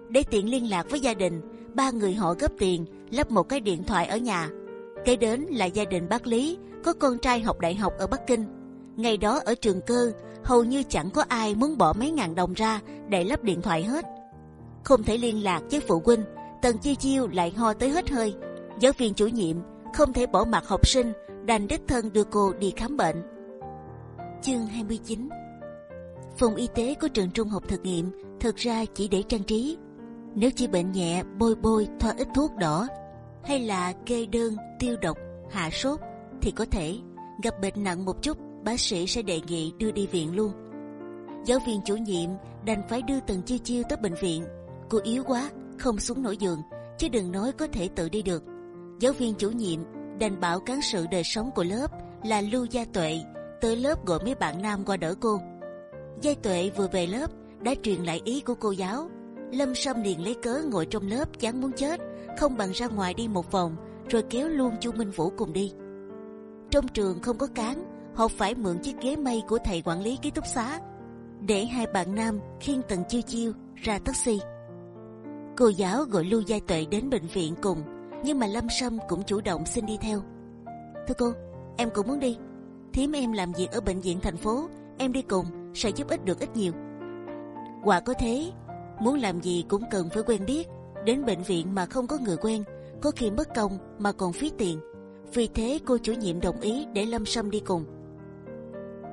Để tiện liên lạc với gia đình, ba người họ góp tiền lắp một cái điện thoại ở nhà. Kế đến là gia đình bác Lý có con trai học đại học ở Bắc Kinh. Ngày đó ở trường cơ hầu như chẳng có ai muốn bỏ mấy ngàn đồng ra để lắp điện thoại hết. Không thể liên lạc với phụ huynh, Tần Chi Chiêu lại ho tới hết hơi. Giáo viên chủ nhiệm không thể bỏ mặt học sinh, đành đích thân đưa cô đi khám bệnh. Chương 29 Phòng y tế của trường trung học thực nghiệm thực ra chỉ để trang trí. Nếu chỉ bệnh nhẹ, bôi bôi, thoa ít thuốc đỏ, hay là kê đơn, tiêu độc, hạ sốt, thì có thể. Gặp bệnh nặng một chút, bác sĩ sẽ đề nghị đưa đi viện luôn. Giáo viên chủ nhiệm đành phải đưa từng Chiêu Chiêu tới bệnh viện. Cô yếu quá, không xuống nổi giường, chứ đừng nói có thể tự đi được. Giáo viên chủ nhiệm đành bảo cán sự đời sống của lớp là Lưu Gia Tuệ tới lớp gọi mấy bạn nam qua đỡ cô. Gia Tuệ vừa về lớp đã truyền lại ý của cô giáo. Lâm Sâm liền lấy cớ ngồi trong lớp chán muốn chết, không bằng ra ngoài đi một vòng, rồi kéo luôn Chu Minh Vũ cùng đi. Trong trường không có cán, họ phải mượn chiếc ghế mây của thầy quản lý ký túc xá để hai bạn nam khiêng tận chiêu chiêu ra taxi. Cô giáo gọi Lưu Gia Tuệ đến bệnh viện cùng, nhưng mà Lâm Sâm cũng chủ động xin đi theo. Thưa cô, em cũng muốn đi. Thím em làm việc ở bệnh viện thành phố, em đi cùng sẽ giúp ích được ít nhiều. Quả có thế, muốn làm gì cũng cần phải quen biết. Đến bệnh viện mà không có người quen, có khi mất công mà còn phí tiền. Vì thế cô chủ nhiệm đồng ý để Lâm Sâm đi cùng.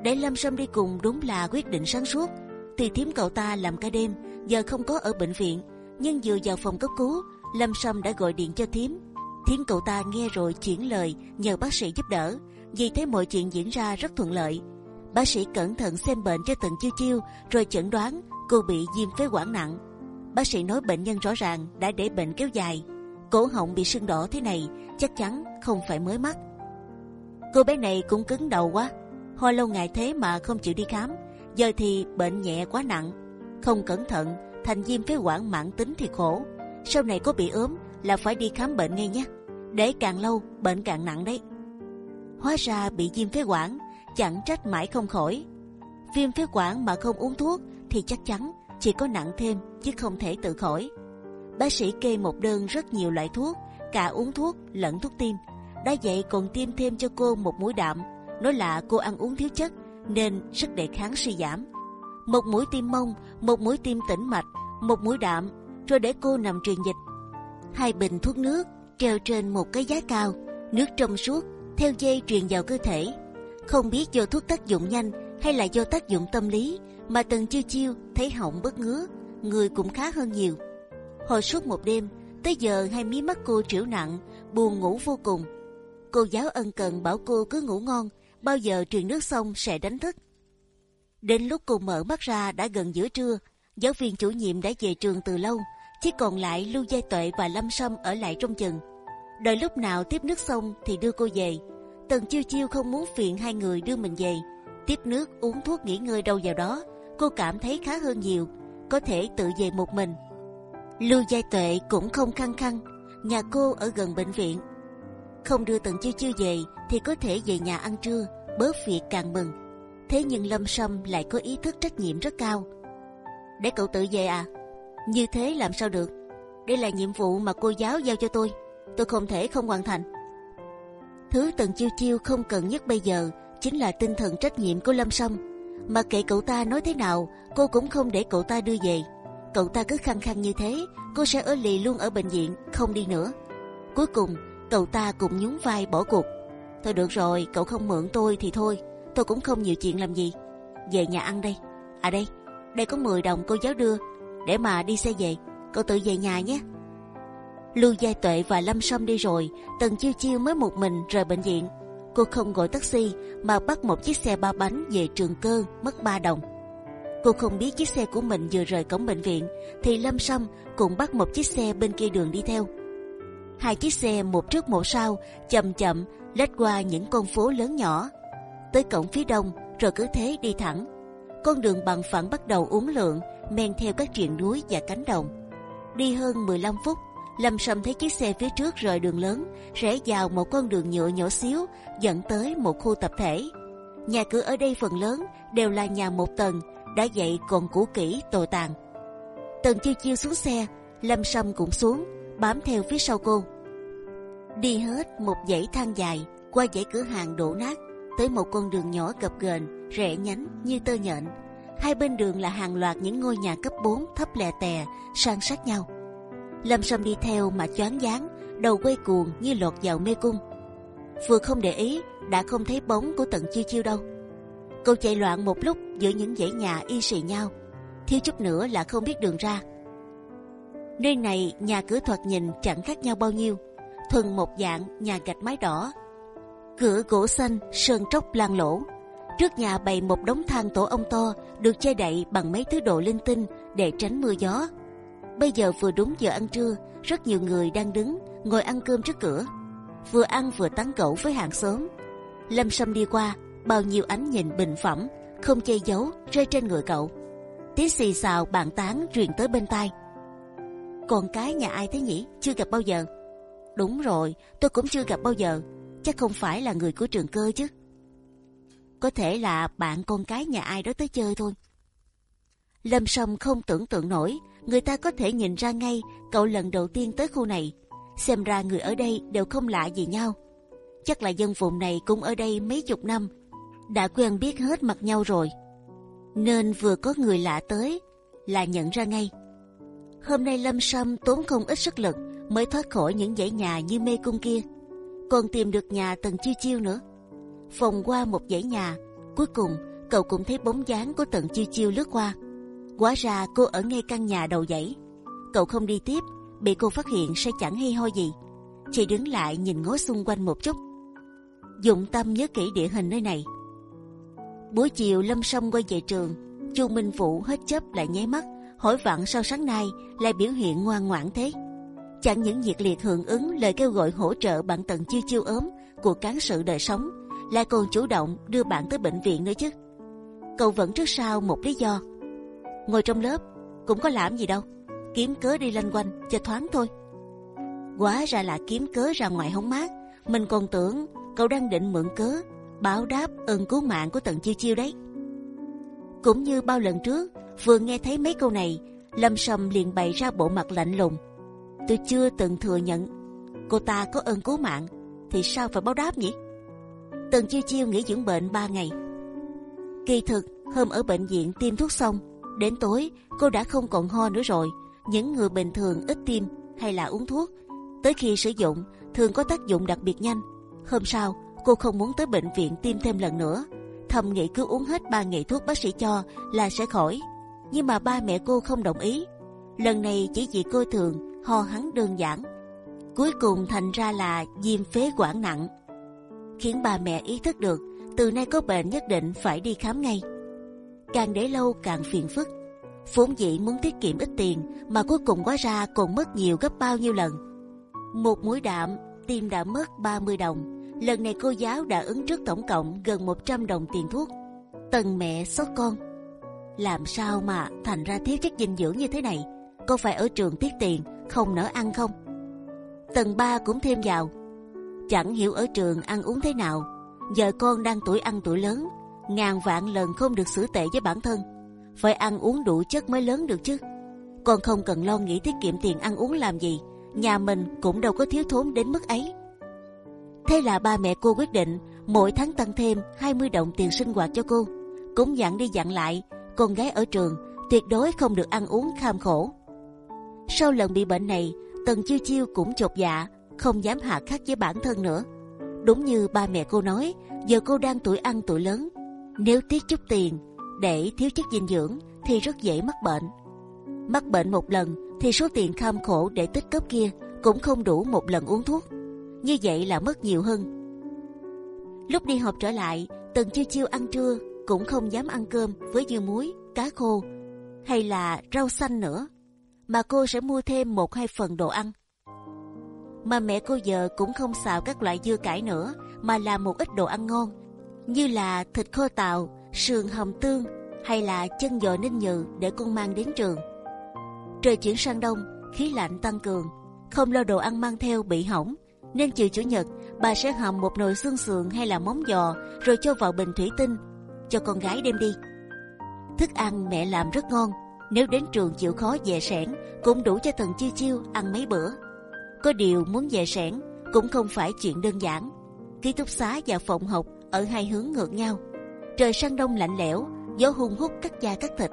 Để Lâm Sâm đi cùng đúng là quyết định sáng suốt. thì thím cậu ta làm cả đêm, giờ không có ở bệnh viện, nhưng vừa vào phòng cấp cứu, Lâm Sâm đã gọi điện cho thím. Thím cậu ta nghe rồi chuyển lời nhờ bác sĩ giúp đỡ. Vì thế mọi chuyện diễn ra rất thuận lợi. Bác sĩ cẩn thận xem bệnh cho từng chiêu chiêu, rồi chẩn đoán cô bị viêm phế quản nặng. Bác sĩ nói bệnh nhân rõ ràng đã để bệnh kéo dài, cổ họng bị sưng đỏ thế này chắc chắn không phải mới mắc. Cô bé này cũng cứng đầu quá, ho lâu ngày thế mà không chịu đi khám. Giờ thì bệnh nhẹ quá nặng, không cẩn thận thành viêm phế quản mãn tính thì khổ. Sau này có bị ốm là phải đi khám bệnh ngay nhé. Để càng lâu bệnh càng nặng đấy. Hóa ra bị viêm phế quản chẳng trách mãi không khỏi. Viêm phế quản mà không uống thuốc thì chắc chắn chỉ có nặng thêm chứ không thể tự khỏi. Bác sĩ kê một đơn rất nhiều loại thuốc, cả uống thuốc lẫn thuốc tiêm. Đã vậy còn tiêm thêm cho cô một mũi đạm. Nói là cô ăn uống thiếu chất nên sức đề kháng suy giảm. Một mũi tiêm mông, một mũi tiêm tĩnh mạch, một mũi đạm, rồi để cô nằm truyền dịch. Hai bình thuốc nước treo trên một cái giá cao, nước trong suốt theo dây truyền vào cơ thể. Không biết do thuốc tác dụng nhanh hay là do tác dụng tâm lý mà tần chiêu chiêu thấy họng bớt ngứa, người cũng khá hơn nhiều. Hồi suốt một đêm, tới giờ hai mí mắt cô triểu nặng, buồn ngủ vô cùng. Cô giáo ân cần bảo cô cứ ngủ ngon, bao giờ truyền nước xong sẽ đánh thức. Đến lúc cô mở mắt ra đã gần giữa trưa, giáo viên chủ nhiệm đã về trường từ lâu, chỉ còn lại Lưu gia Tuệ và Lâm Sâm ở lại trong chừng. Đợi lúc nào tiếp nước xong thì đưa cô về. Tần Chiêu Chiêu không muốn phiền hai người đưa mình về. Tiếp nước uống thuốc nghỉ ngơi đâu vào đó, cô cảm thấy khá hơn nhiều, có thể tự về một mình. Lưu Giai Tuệ cũng không khăng khăng, nhà cô ở gần bệnh viện, không đưa Tần Chiêu Chiêu về thì có thể về nhà ăn trưa, bớt việc càng mừng. Thế nhưng Lâm Sâm lại có ý thức trách nhiệm rất cao. Để cậu tự về à? Như thế làm sao được? Đây là nhiệm vụ mà cô giáo giao cho tôi, tôi không thể không hoàn thành. Thứ Tần Chiêu Chiêu không cần nhất bây giờ chính là tinh thần trách nhiệm của Lâm Sâm. Mà kệ cậu ta nói thế nào, cô cũng không để cậu ta đưa về. Cậu ta cứ khăng khăng như thế, cô sẽ ở lì luôn ở bệnh viện, không đi nữa. Cuối cùng, cậu ta cũng nhún vai bỏ cuộc. Thôi được rồi, cậu không mượn tôi thì thôi, tôi cũng không nhiều chuyện làm gì. Về nhà ăn đây. À đây, đây có 10 đồng cô giáo đưa, để mà đi xe về. Cậu tự về nhà nhé. Lưu Gia Tuệ và Lâm Sâm đi rồi, Tần Chiêu Chiêu mới một mình rời bệnh viện. Cô không gọi taxi mà bắt một chiếc xe ba bánh về trường cơ mất 3 đồng. Cô không biết chiếc xe của mình vừa rời cổng bệnh viện thì Lâm Sâm cũng bắt một chiếc xe bên kia đường đi theo. Hai chiếc xe một trước một sau chậm chậm lách qua những con phố lớn nhỏ tới cổng phía đông rồi cứ thế đi thẳng. Con đường bằng phẳng bắt đầu uốn lượn men theo các triền núi và cánh đồng. Đi hơn 15 phút, Lâm Sâm thấy chiếc xe phía trước rời đường lớn rẽ vào một con đường nhựa nhỏ xíu dẫn tới một khu tập thể. Nhà cửa ở đây phần lớn đều là nhà một tầng đã vậy còn cũ kỹ tồi tàn. Tần chiêu chiêu xuống xe, Lâm Sâm cũng xuống, bám theo phía sau cô. Đi hết một dãy thang dài qua dãy cửa hàng đổ nát tới một con đường nhỏ gập ghềnh rẽ nhánh như tơ nhện. Hai bên đường là hàng loạt những ngôi nhà cấp 4 thấp lè tè san sát nhau. Lâm Sâm đi theo mà choáng váng, đầu quay cuồng như lọt vào mê cung. Vừa không để ý đã không thấy bóng của tận chiêu chiêu đâu. Cô chạy loạn một lúc giữa những dãy nhà y xì nhau, thiếu chút nữa là không biết đường ra. Nơi này nhà cửa thoạt nhìn chẳng khác nhau bao nhiêu, thuần một dạng nhà gạch mái đỏ, cửa gỗ xanh sơn tróc lan lỗ. Trước nhà bày một đống than tổ ong to được che đậy bằng mấy thứ đồ linh tinh để tránh mưa gió. Bây giờ vừa đúng giờ ăn trưa, rất nhiều người đang đứng ngồi ăn cơm trước cửa, vừa ăn vừa tán gẫu với hàng xóm. Lâm Sâm đi qua, bao nhiêu ánh nhìn bình phẩm không che giấu rơi trên người cậu. Tiếng xì xào bàn tán truyền tới bên tai. Con cái nhà ai thế nhỉ? Chưa gặp bao giờ. Đúng rồi, tôi cũng chưa gặp bao giờ. Chắc không phải là người của trường cơ chứ. Có thể là bạn con cái nhà ai đó tới chơi thôi. Lâm Sâm không tưởng tượng nổi, người ta có thể nhìn ra ngay cậu lần đầu tiên tới khu này. Xem ra người ở đây đều không lạ gì nhau. Chắc là dân vùng này cũng ở đây mấy chục năm, đã quen biết hết mặt nhau rồi. Nên vừa có người lạ tới là nhận ra ngay. Hôm nay Lâm Sâm tốn không ít sức lực mới thoát khỏi những dãy nhà như mê cung kia, còn tìm được nhà tầng chiêu chiêu nữa. Vòng qua một dãy nhà, cuối cùng cậu cũng thấy bóng dáng của tầng chiêu chiêu lướt qua. Quá ra cô ở ngay căn nhà đầu dãy. Cậu không đi tiếp, bị cô phát hiện sẽ chẳng hay ho gì. Chỉ đứng lại nhìn ngó xung quanh một chút. Dụng tâm nhớ kỹ địa hình nơi này. Buổi chiều Lâm Sâm quay về trường, Chu Minh Vũ hết chớp lại nháy mắt, hỏi vặn sau sáng nay lại biểu hiện ngoan ngoãn thế. Chẳng những nhiệt liệt hưởng ứng lời kêu gọi hỗ trợ bạn tận chiêu chiêu ốm của cán sự đời sống, lại còn chủ động đưa bạn tới bệnh viện nữa chứ. Cậu vẫn trước sau một lý do ngồi trong lớp, cũng có làm gì đâu. Kiếm cớ đi lanh quanh, cho thoáng thôi. Quá ra là kiếm cớ ra ngoài hóng mát. Mình còn tưởng cậu đang định mượn cớ, báo đáp ơn cứu mạng của tần chiêu chiêu đấy. Cũng như bao lần trước, vừa nghe thấy mấy câu này, lâm sâm liền bày ra bộ mặt lạnh lùng. Tôi chưa từng thừa nhận cô ta có ơn cứu mạng, thì sao phải báo đáp nhỉ? Tần chiêu chiêu nghỉ dưỡng bệnh 3 ngày. Kỳ thực, hôm ở bệnh viện tiêm thuốc xong Đến tối cô đã không còn ho nữa rồi. Những người bình thường ít tiêm hay là uống thuốc, tới khi sử dụng thường có tác dụng đặc biệt nhanh. Hôm sau cô không muốn tới bệnh viện tiêm thêm lần nữa. Thầm nghĩ cứ uống hết ba ngày thuốc bác sĩ cho là sẽ khỏi. Nhưng mà ba mẹ cô không đồng ý. Lần này chỉ vì cô thường ho hắn đơn giản. Cuối cùng thành ra là viêm phế quản nặng, khiến bà mẹ ý thức được từ nay có bệnh nhất định phải đi khám ngay càng để lâu càng phiền phức. Vốn dĩ muốn tiết kiệm ít tiền mà cuối cùng quá ra còn mất nhiều gấp bao nhiêu lần. Một mũi đạm tim đã mất 30 đồng. Lần này cô giáo đã ứng trước tổng cộng gần 100 đồng tiền thuốc. Tần mẹ sốt con. Làm sao mà thành ra thiếu chất dinh dưỡng như thế này? Cô phải ở trường tiết tiền, không nỡ ăn không? Tần ba cũng thêm vào. Chẳng hiểu ở trường ăn uống thế nào. Giờ con đang tuổi ăn tuổi lớn, ngàn vạn lần không được xử tệ với bản thân. Phải ăn uống đủ chất mới lớn được chứ. Con không cần lo nghĩ tiết kiệm tiền ăn uống làm gì. Nhà mình cũng đâu có thiếu thốn đến mức ấy. Thế là ba mẹ cô quyết định mỗi tháng tăng thêm 20 đồng tiền sinh hoạt cho cô. Cũng dặn đi dặn lại, con gái ở trường tuyệt đối không được ăn uống kham khổ. Sau lần bị bệnh này, tần chiêu chiêu cũng chột dạ không dám hạ khắc với bản thân nữa. Đúng như ba mẹ cô nói, giờ cô đang tuổi ăn tuổi lớn nếu tiết chút tiền để thiếu chất dinh dưỡng thì rất dễ mắc bệnh. Mắc bệnh một lần thì số tiền kham khổ để tích cấp kia cũng không đủ một lần uống thuốc. Như vậy là mất nhiều hơn. Lúc đi học trở lại, Tần chiêu chiêu ăn trưa cũng không dám ăn cơm với dưa muối cá khô hay là rau xanh nữa, mà cô sẽ mua thêm một hai phần đồ ăn. Mà mẹ cô giờ cũng không xào các loại dưa cải nữa, mà làm một ít đồ ăn ngon, như là thịt kho tàu, sườn hầm tương hay là chân giò ninh nhừ để con mang đến trường. Trời chuyển sang đông, khí lạnh tăng cường, không lo đồ ăn mang theo bị hỏng, nên chiều chủ nhật bà sẽ hầm một nồi xương sườn hay là móng giò rồi cho vào bình thủy tinh cho con gái đem đi. Thức ăn mẹ làm rất ngon, nếu đến trường chịu khó dè sẻn cũng đủ cho thần Chiêu Chiêu ăn mấy bữa. Có điều muốn dè sẻn cũng không phải chuyện đơn giản. Ký túc xá và phòng học ở hai hướng ngược nhau. Trời sang đông lạnh lẽo, gió hung hút cắt da cắt thịt.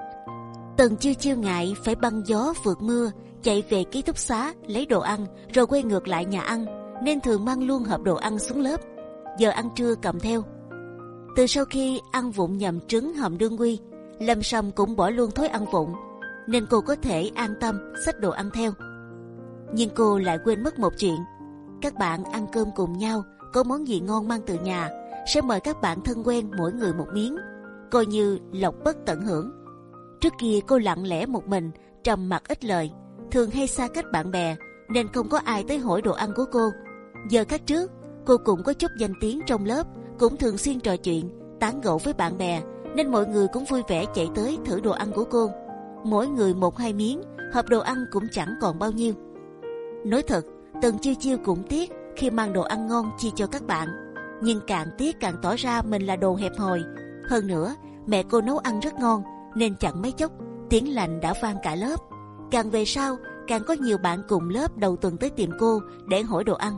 Tần Chiêu Chiêu ngại phải băng gió vượt mưa chạy về ký túc xá lấy đồ ăn rồi quay ngược lại nhà ăn nên thường mang luôn hộp đồ ăn xuống lớp. Giờ ăn trưa cầm theo. Từ sau khi ăn vụng nhầm trứng hầm đương quy, Lâm Sâm cũng bỏ luôn thói ăn vụng, nên cô có thể an tâm xách đồ ăn theo. Nhưng cô lại quên mất một chuyện: các bạn ăn cơm cùng nhau, có món gì ngon mang từ nhà, sẽ mời các bạn thân quen mỗi người một miếng, coi như lộc bất tận hưởng. Trước kia cô lặng lẽ một mình, trầm mặc ít lời, thường hay xa cách bạn bè, nên không có ai tới hỏi đồ ăn của cô. Giờ khác trước, cô cũng có chút danh tiếng trong lớp, cũng thường xuyên trò chuyện, tán gẫu với bạn bè, nên mọi người cũng vui vẻ chạy tới thử đồ ăn của cô. Mỗi người một hai miếng, hộp đồ ăn cũng chẳng còn bao nhiêu. Nói thật, Tần chiêu chiêu cũng tiếc khi mang đồ ăn ngon chia cho các bạn, nhưng càng tiếc càng tỏ ra mình là đồ hẹp hòi. Hơn nữa, mẹ cô nấu ăn rất ngon, nên chẳng mấy chốc tiếng lành đã vang cả lớp. Càng về sau, càng có nhiều bạn cùng lớp đầu tuần tới tìm cô để hỏi đồ ăn.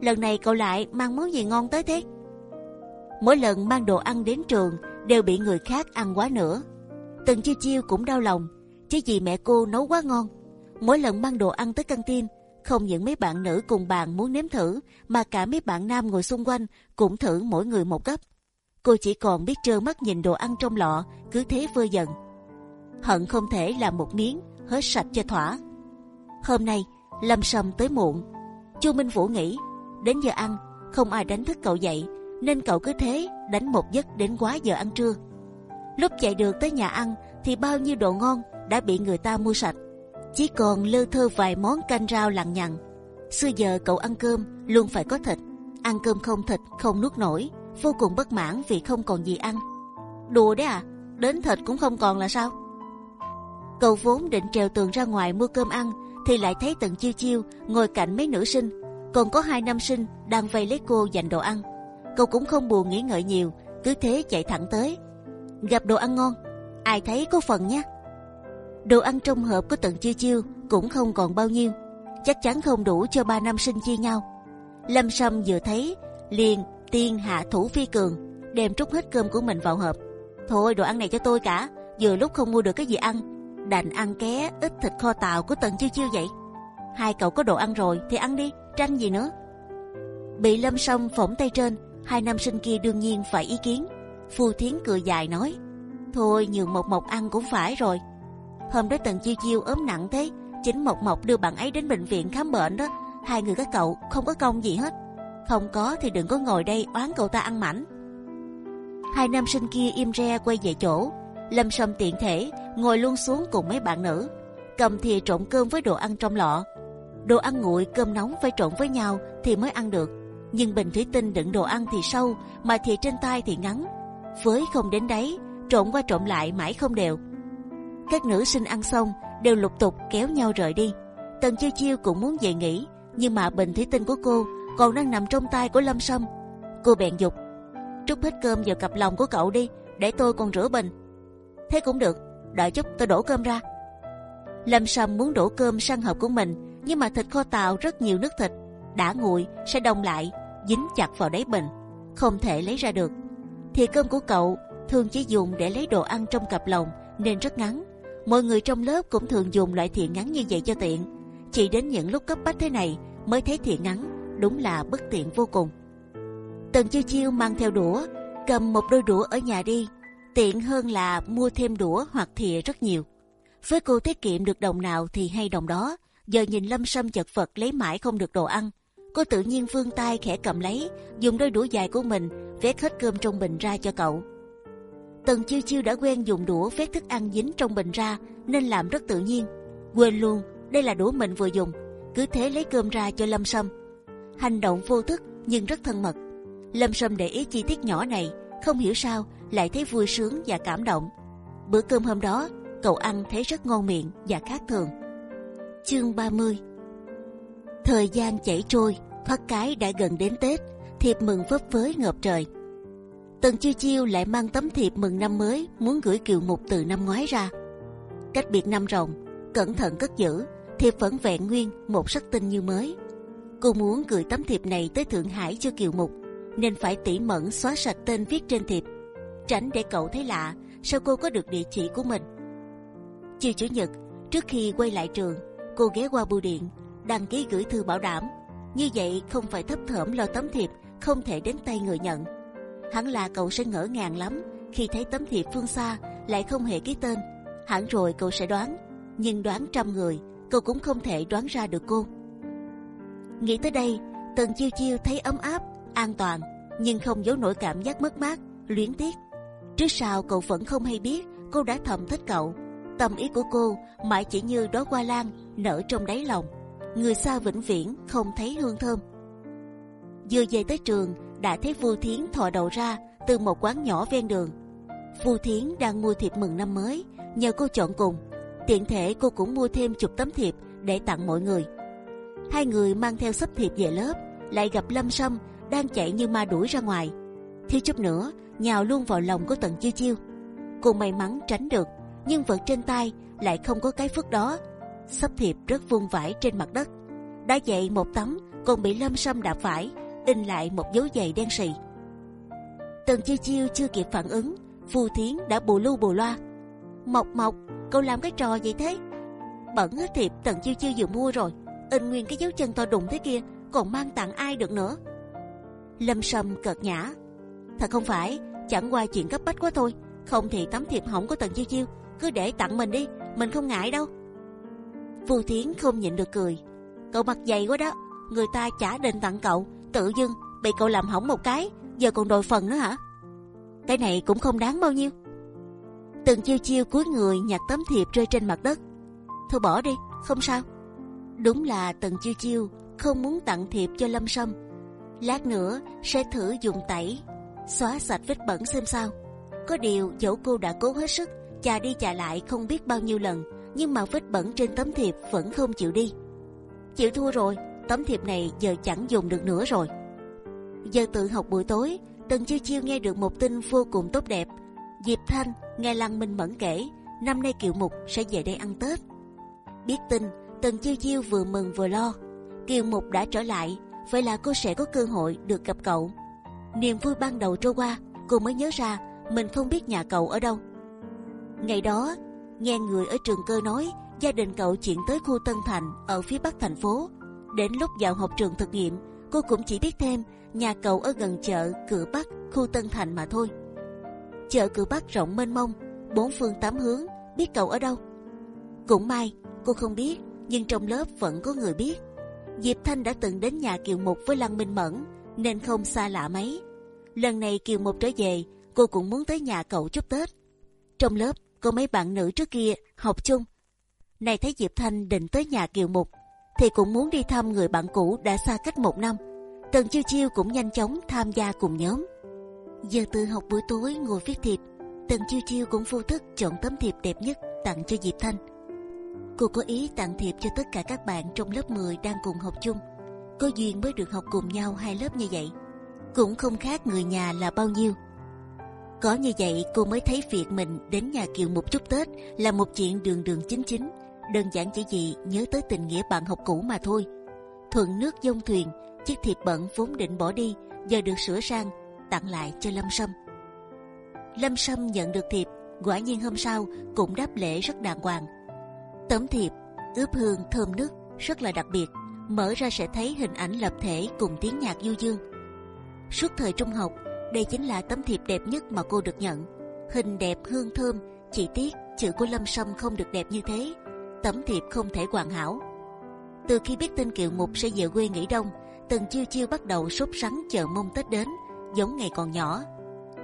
Lần này cậu lại mang món gì ngon tới thế? Mỗi lần mang đồ ăn đến trường đều bị người khác ăn quá nữa. từng chiêu chiêu cũng đau lòng, chỉ vì mẹ cô nấu quá ngon. Mỗi lần mang đồ ăn tới căng tin, không những mấy bạn nữ cùng bàn muốn nếm thử, mà cả mấy bạn nam ngồi xung quanh cũng thử mỗi người một gấp. Cô chỉ còn biết trơ mắt nhìn đồ ăn trong lọ, cứ thế vơi dần. Hận không thể làm một miếng, hết sạch cho thỏa. Hôm nay Lâm Sâm tới muộn, Chu Minh Vũ nghĩ đến giờ ăn không ai đánh thức cậu dậy, nên cậu cứ thế đánh một giấc đến quá giờ ăn trưa. Lúc chạy được tới nhà ăn thì bao nhiêu đồ ngon đã bị người ta mua sạch, chỉ còn lơ thơ vài món canh rau lằng nhằng. Xưa giờ cậu ăn cơm luôn phải có thịt, ăn cơm không thịt không nuốt nổi, vô cùng bất mãn vì không còn gì ăn. Đùa đấy à? Đến thịt cũng không còn là sao? Cậu vốn định trèo tường ra ngoài mua cơm ăn, thì lại thấy tận chiêu chiêu ngồi cạnh mấy nữ sinh, còn có hai nam sinh đang vây lấy cô dành đồ ăn. Cậu cũng không buồn nghĩ ngợi nhiều, cứ thế chạy thẳng tới. Gặp đồ ăn ngon, ai thấy có phần nhé. Đồ ăn trong hộp của tận chiêu chiêu cũng không còn bao nhiêu, chắc chắn không đủ cho ba nam sinh chia nhau. Lâm Sâm vừa thấy liền tiên hạ thủ phi cường, đem trút hết cơm của mình vào hộp. Thôi đồ ăn này cho tôi cả, vừa lúc không mua được cái gì ăn, đành ăn ké ít thịt kho tàu của tần chiêu chiêu vậy. Hai cậu có đồ ăn rồi thì ăn đi, tranh gì nữa. Bị lâm Sâm phỏng tay trên, hai nam sinh kia đương nhiên phải ý kiến. Phu Thiến cười dài nói, thôi nhường một Mộc ăn cũng phải rồi. Hôm đó tần chiêu chiêu ốm nặng thế, chính Mộc Mộc đưa bạn ấy đến bệnh viện khám bệnh đó. Hai người các cậu không có công gì hết. Không có thì đừng có ngồi đây oán cậu ta ăn mảnh. Hai nam sinh kia im re quay về chỗ. Lâm Sâm tiện thể ngồi luôn xuống cùng mấy bạn nữ, cầm thìa trộn cơm với đồ ăn trong lọ. Đồ ăn nguội cơm nóng phải trộn với nhau thì mới ăn được. Nhưng bình thủy tinh đựng đồ ăn thì sâu, mà thìa trên tay thì ngắn. Với không đến đấy, trộn qua trộn lại mãi không đều. Các nữ sinh ăn xong đều lục tục kéo nhau rời đi. Tần chiêu chiêu cũng muốn về nghỉ, nhưng mà bình thủy tinh của cô còn đang nằm trong tay của Lâm Sâm. Cô bèn dục, trút hết cơm vào cặp lòng của cậu đi, để tôi còn rửa bình. Thế cũng được, đợi chút tôi đổ cơm ra. Lâm Sâm muốn đổ cơm sang hộp của mình, nhưng mà thịt kho tàu rất nhiều nước thịt, đã nguội sẽ đông lại, dính chặt vào đáy bình, không thể lấy ra được. Thì cơm của cậu thường chỉ dùng để lấy đồ ăn trong cặp lồng nên rất ngắn. Mọi người trong lớp cũng thường dùng loại thìa ngắn như vậy cho tiện. Chỉ đến những lúc cấp bách thế này mới thấy thìa ngắn, đúng là bất tiện vô cùng. Tần chiêu chiêu mang theo đũa, cầm một đôi đũa ở nhà đi, tiện hơn là mua thêm đũa hoặc thìa rất nhiều. Với cô tiết kiệm được đồng nào thì hay đồng đó. Giờ nhìn Lâm Sâm chật vật lấy mãi không được đồ ăn, cô tự nhiên vươn tay khẽ cầm lấy, dùng đôi đũa dài của mình vét hết cơm trong bình ra cho cậu. Tần chiêu chiêu đã quen dùng đũa vét thức ăn dính trong bình ra nên làm rất tự nhiên, quên luôn đây là đũa mình vừa dùng, cứ thế lấy cơm ra cho Lâm Sâm. Hành động vô thức nhưng rất thân mật. Lâm Sâm để ý chi tiết nhỏ này, không hiểu sao lại thấy vui sướng và cảm động. Bữa cơm hôm đó, cậu ăn thấy rất ngon miệng và khác thường. Chương 30 Thời gian chảy trôi, thoát cái đã gần đến Tết, thiệp mừng phấp phới ngập trời. Tần chiêu chiêu lại mang tấm thiệp mừng năm mới muốn gửi kiều mục từ năm ngoái ra. Cách biệt năm rồng, cẩn thận cất giữ, thiệp vẫn vẹn nguyên một sắc tinh như mới. Cô muốn gửi tấm thiệp này tới Thượng Hải cho kiều mục, nên phải tỉ mẩn xóa sạch tên viết trên thiệp, tránh để cậu thấy lạ. Sao cô có được địa chỉ của mình? Chiều chủ nhật, trước khi quay lại trường, cô ghé qua bưu điện, đăng ký gửi thư bảo đảm. Như vậy không phải thấp thỏm lo tấm thiệp không thể đến tay người nhận hẳn là cậu sẽ ngỡ ngàng lắm khi thấy tấm thiệp phương xa lại không hề ký tên. hẳn rồi cậu sẽ đoán, nhưng đoán trăm người, cậu cũng không thể đoán ra được cô. nghĩ tới đây, tần chiêu chiêu thấy ấm áp, an toàn, nhưng không giấu nổi cảm giác mất mát, luyến tiếc. trước sau cậu vẫn không hay biết cô đã thầm thích cậu. tâm ý của cô mãi chỉ như đóa hoa lan nở trong đáy lòng. người xa vĩnh viễn không thấy hương thơm. vừa về tới trường đã thấy Vu Thiến thò đầu ra từ một quán nhỏ ven đường. Vu Thiến đang mua thiệp mừng năm mới, nhờ cô chọn cùng. Tiện thể cô cũng mua thêm chục tấm thiệp để tặng mọi người. Hai người mang theo sắp thiệp về lớp, lại gặp Lâm Sâm đang chạy như ma đuổi ra ngoài. Thiếu chút nữa, nhào luôn vào lòng của Tần Chiêu Chiêu. Cô may mắn tránh được, nhưng vật trên tay lại không có cái phước đó. Sắp thiệp rất vung vãi trên mặt đất. đã dậy một tấm, còn bị Lâm Sâm đạp phải in lại một dấu giày đen sì. Tần chiêu chiêu chưa kịp phản ứng, phù thiến đã bù lu bù loa. Mộc mộc, cậu làm cái trò gì thế? Bẩn hết thiệp tần chiêu chiêu vừa mua rồi, in nguyên cái dấu chân to đùng thế kia, còn mang tặng ai được nữa? Lâm sâm cợt nhã, thật không phải, chẳng qua chuyện cấp bách quá thôi. Không thì tấm thiệp hỏng của tần chiêu chiêu, cứ để tặng mình đi, mình không ngại đâu. Phù thiến không nhịn được cười, cậu mặt dày quá đó, người ta trả đền tặng cậu tự dưng bị cậu làm hỏng một cái, giờ còn đòi phần nữa hả? Cái này cũng không đáng bao nhiêu. Từng chiêu chiêu cúi người nhặt tấm thiệp rơi trên mặt đất. Thôi bỏ đi, không sao. Đúng là từng chiêu chiêu không muốn tặng thiệp cho Lâm Sâm. Lát nữa sẽ thử dùng tẩy xóa sạch vết bẩn xem sao. Có điều dẫu cô đã cố hết sức chà đi chà lại không biết bao nhiêu lần, nhưng mà vết bẩn trên tấm thiệp vẫn không chịu đi. Chịu thua rồi, tấm thiệp này giờ chẳng dùng được nữa rồi. Giờ tự học buổi tối, Tần Chiêu Chiêu nghe được một tin vô cùng tốt đẹp. Diệp Thanh nghe Lăng Minh Mẫn kể, năm nay Kiều Mục sẽ về đây ăn Tết. Biết tin, Tần Chiêu Chiêu vừa mừng vừa lo. Kiều Mục đã trở lại, vậy là cô sẽ có cơ hội được gặp cậu. Niềm vui ban đầu trôi qua, cô mới nhớ ra mình không biết nhà cậu ở đâu. Ngày đó, nghe người ở trường cơ nói gia đình cậu chuyển tới khu Tân Thành ở phía bắc thành phố Đến lúc vào học trường thực nghiệm, cô cũng chỉ biết thêm nhà cậu ở gần chợ cửa Bắc, khu Tân Thành mà thôi. Chợ cửa Bắc rộng mênh mông, bốn phương tám hướng, biết cậu ở đâu. Cũng may, cô không biết, nhưng trong lớp vẫn có người biết. Diệp Thanh đã từng đến nhà Kiều Mục với Lăng Minh Mẫn, nên không xa lạ mấy. Lần này Kiều Mục trở về, cô cũng muốn tới nhà cậu chúc Tết. Trong lớp có mấy bạn nữ trước kia học chung. Này thấy Diệp Thanh định tới nhà Kiều Mục, thì cũng muốn đi thăm người bạn cũ đã xa cách một năm. Tần chiêu chiêu cũng nhanh chóng tham gia cùng nhóm. Giờ tự học buổi tối ngồi viết thiệp, Tần chiêu chiêu cũng vô thức chọn tấm thiệp đẹp nhất tặng cho Diệp Thanh. Cô có ý tặng thiệp cho tất cả các bạn trong lớp 10 đang cùng học chung. Có duyên mới được học cùng nhau hai lớp như vậy, cũng không khác người nhà là bao nhiêu. Có như vậy cô mới thấy việc mình đến nhà Kiều một chút Tết là một chuyện đường đường chính chính đơn giản chỉ vì nhớ tới tình nghĩa bạn học cũ mà thôi. Thuận nước dông thuyền, chiếc thiệp bẩn vốn định bỏ đi giờ được sửa sang tặng lại cho Lâm Sâm. Lâm Sâm nhận được thiệp, quả nhiên hôm sau cũng đáp lễ rất đàng hoàng. Tấm thiệp ướp hương thơm nước rất là đặc biệt, mở ra sẽ thấy hình ảnh lập thể cùng tiếng nhạc du dương. Suốt thời trung học, đây chính là tấm thiệp đẹp nhất mà cô được nhận. Hình đẹp hương thơm, chỉ tiếc chữ của Lâm Sâm không được đẹp như thế tấm thiệp không thể hoàn hảo. Từ khi biết tin Kiều Mục sẽ về quê nghỉ đông, Tần Chiêu Chiêu bắt đầu sốt sắng chờ mong Tết đến, giống ngày còn nhỏ.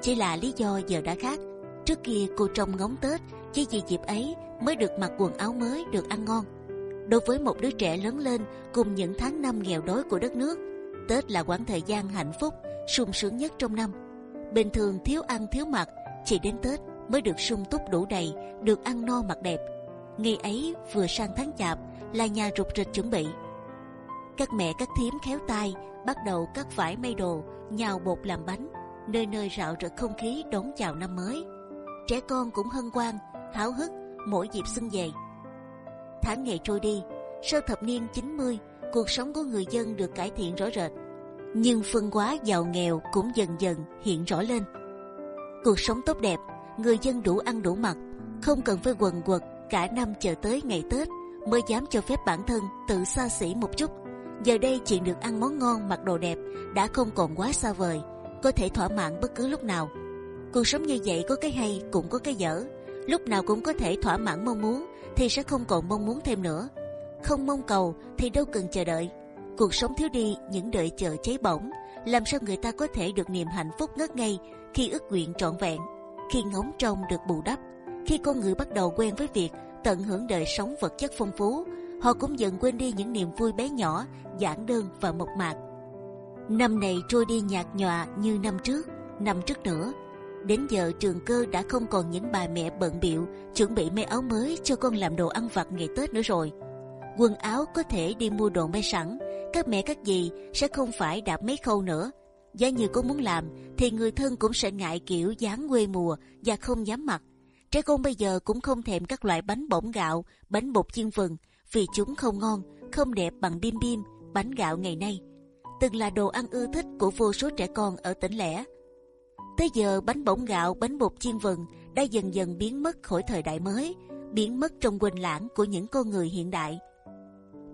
Chỉ là lý do giờ đã khác. Trước kia cô trông ngóng Tết chỉ vì dịp ấy mới được mặc quần áo mới, được ăn ngon. Đối với một đứa trẻ lớn lên cùng những tháng năm nghèo đói của đất nước, Tết là quãng thời gian hạnh phúc, sung sướng nhất trong năm. Bình thường thiếu ăn thiếu mặc, chỉ đến Tết mới được sung túc đủ đầy, được ăn no mặc đẹp. Ngày ấy vừa sang tháng chạp là nhà rục rịch chuẩn bị. Các mẹ các thím khéo tay bắt đầu cắt vải may đồ, nhào bột làm bánh, nơi nơi rạo rực không khí đón chào năm mới. Trẻ con cũng hân hoan, háo hức mỗi dịp xuân về. Tháng ngày trôi đi, sau thập niên 90, cuộc sống của người dân được cải thiện rõ rệt, nhưng phân hóa giàu nghèo cũng dần dần hiện rõ lên. Cuộc sống tốt đẹp, người dân đủ ăn đủ mặc, không cần phải quần quật cả năm chờ tới ngày Tết mới dám cho phép bản thân tự xa xỉ một chút. Giờ đây chuyện được ăn món ngon, mặc đồ đẹp đã không còn quá xa vời, có thể thỏa mãn bất cứ lúc nào. Cuộc sống như vậy có cái hay cũng có cái dở, lúc nào cũng có thể thỏa mãn mong muốn thì sẽ không còn mong muốn thêm nữa. Không mong cầu thì đâu cần chờ đợi. Cuộc sống thiếu đi những đợi chờ cháy bỏng, làm sao người ta có thể được niềm hạnh phúc ngất ngây khi ước nguyện trọn vẹn, khi ngóng trông được bù đắp, khi con người bắt đầu quen với việc tận hưởng đời sống vật chất phong phú, họ cũng dần quên đi những niềm vui bé nhỏ, giản đơn và mộc mạc. Năm này trôi đi nhạt nhòa như năm trước, năm trước nữa. Đến giờ trường cơ đã không còn những bà mẹ bận biệu chuẩn bị may áo mới cho con làm đồ ăn vặt ngày Tết nữa rồi. Quần áo có thể đi mua đồ may sẵn, các mẹ các dì sẽ không phải đạp mấy khâu nữa. Giá như có muốn làm thì người thân cũng sẽ ngại kiểu dáng quê mùa và không dám mặc. Trẻ con bây giờ cũng không thèm các loại bánh bỗng gạo, bánh bột chiên vừng vì chúng không ngon, không đẹp bằng bim bim, bánh gạo ngày nay. Từng là đồ ăn ưa thích của vô số trẻ con ở tỉnh lẻ. Tới giờ bánh bỗng gạo, bánh bột chiên vừng đã dần dần biến mất khỏi thời đại mới, biến mất trong quên lãng của những con người hiện đại.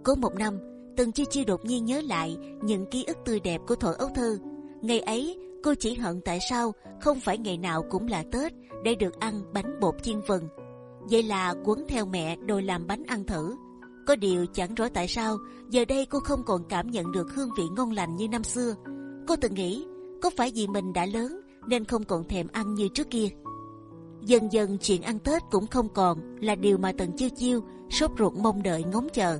Có một năm, Tần Chi Chi đột nhiên nhớ lại những ký ức tươi đẹp của thuở ấu thơ. Ngày ấy, cô chỉ hận tại sao không phải ngày nào cũng là Tết để được ăn bánh bột chiên vừng. Vậy là quấn theo mẹ đòi làm bánh ăn thử. Có điều chẳng rõ tại sao giờ đây cô không còn cảm nhận được hương vị ngon lành như năm xưa. Cô từng nghĩ có phải vì mình đã lớn nên không còn thèm ăn như trước kia. Dần dần chuyện ăn Tết cũng không còn là điều mà Tần Chiêu Chiêu sốt ruột mong đợi ngóng chờ.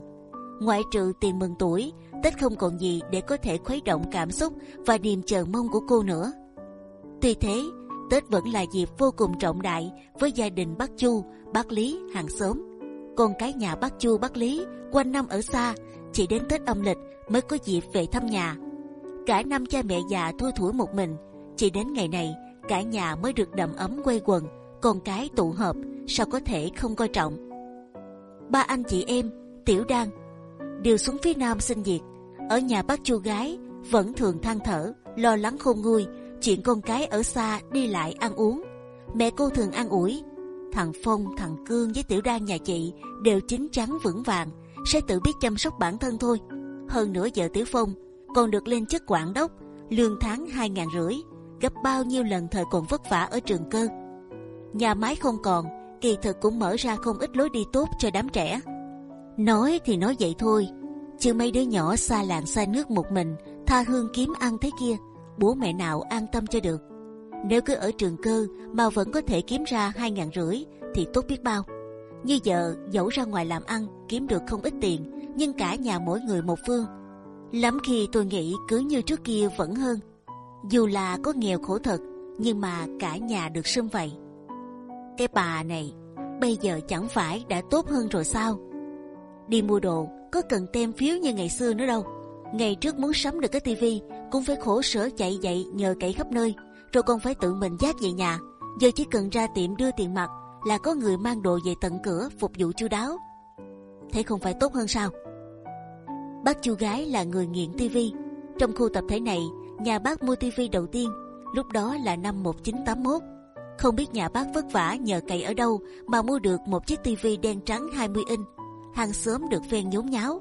Ngoại trừ tiền mừng tuổi, Tết không còn gì để có thể khuấy động cảm xúc và niềm chờ mong của cô nữa. Tuy thế, Tết vẫn là dịp vô cùng trọng đại với gia đình bác Chu, bác Lý, hàng xóm. Con cái nhà bác Chu, bác Lý quanh năm ở xa, chỉ đến Tết âm lịch mới có dịp về thăm nhà. Cả năm cha mẹ già thua thủi một mình, chỉ đến ngày này cả nhà mới được đầm ấm quây quần, con cái tụ họp, sao có thể không coi trọng? Ba anh chị em, Tiểu Đan đều xuống phía nam xin việc. Ở nhà bác chu gái vẫn thường than thở, lo lắng khôn nguôi chuyện con cái ở xa đi lại ăn uống. Mẹ cô thường an ủi, thằng Phong, thằng Cương với Tiểu Đan nhà chị đều chín chắn vững vàng, sẽ tự biết chăm sóc bản thân thôi. Hơn nữa giờ Tiểu Phong còn được lên chức quản đốc, lương tháng hai ngàn rưỡi, gấp bao nhiêu lần thời còn vất vả ở trường cơ. Nhà máy không còn, kỳ thực cũng mở ra không ít lối đi tốt cho đám trẻ. Nói thì nói vậy thôi, chứ mấy đứa nhỏ xa làng xa nước một mình, tha hương kiếm ăn thế kia, bố mẹ nào an tâm cho được. Nếu cứ ở trường cơ mà vẫn có thể kiếm ra hai ngàn rưỡi thì tốt biết bao. Như giờ dẫu ra ngoài làm ăn kiếm được không ít tiền, nhưng cả nhà mỗi người một phương. Lắm khi tôi nghĩ cứ như trước kia vẫn hơn. Dù là có nghèo khổ thật, nhưng mà cả nhà được sum vầy. Cái bà này bây giờ chẳng phải đã tốt hơn rồi sao? Đi mua đồ có cần tem phiếu như ngày xưa nữa đâu. Ngày trước muốn sắm được cái tivi cũng phải khổ sở chạy dậy nhờ cậy khắp nơi, rồi còn phải tự mình dắt về nhà. Giờ chỉ cần ra tiệm đưa tiền mặt là có người mang đồ về tận cửa phục vụ chu đáo. Thế không phải tốt hơn sao? Bác chu gái là người nghiện tivi. Trong khu tập thể này, nhà bác mua tivi đầu tiên lúc đó là năm 1981. Không biết nhà bác vất vả nhờ cậy ở đâu mà mua được một chiếc tivi đen trắng 20 inch hàng xóm được phen nhốn nháo.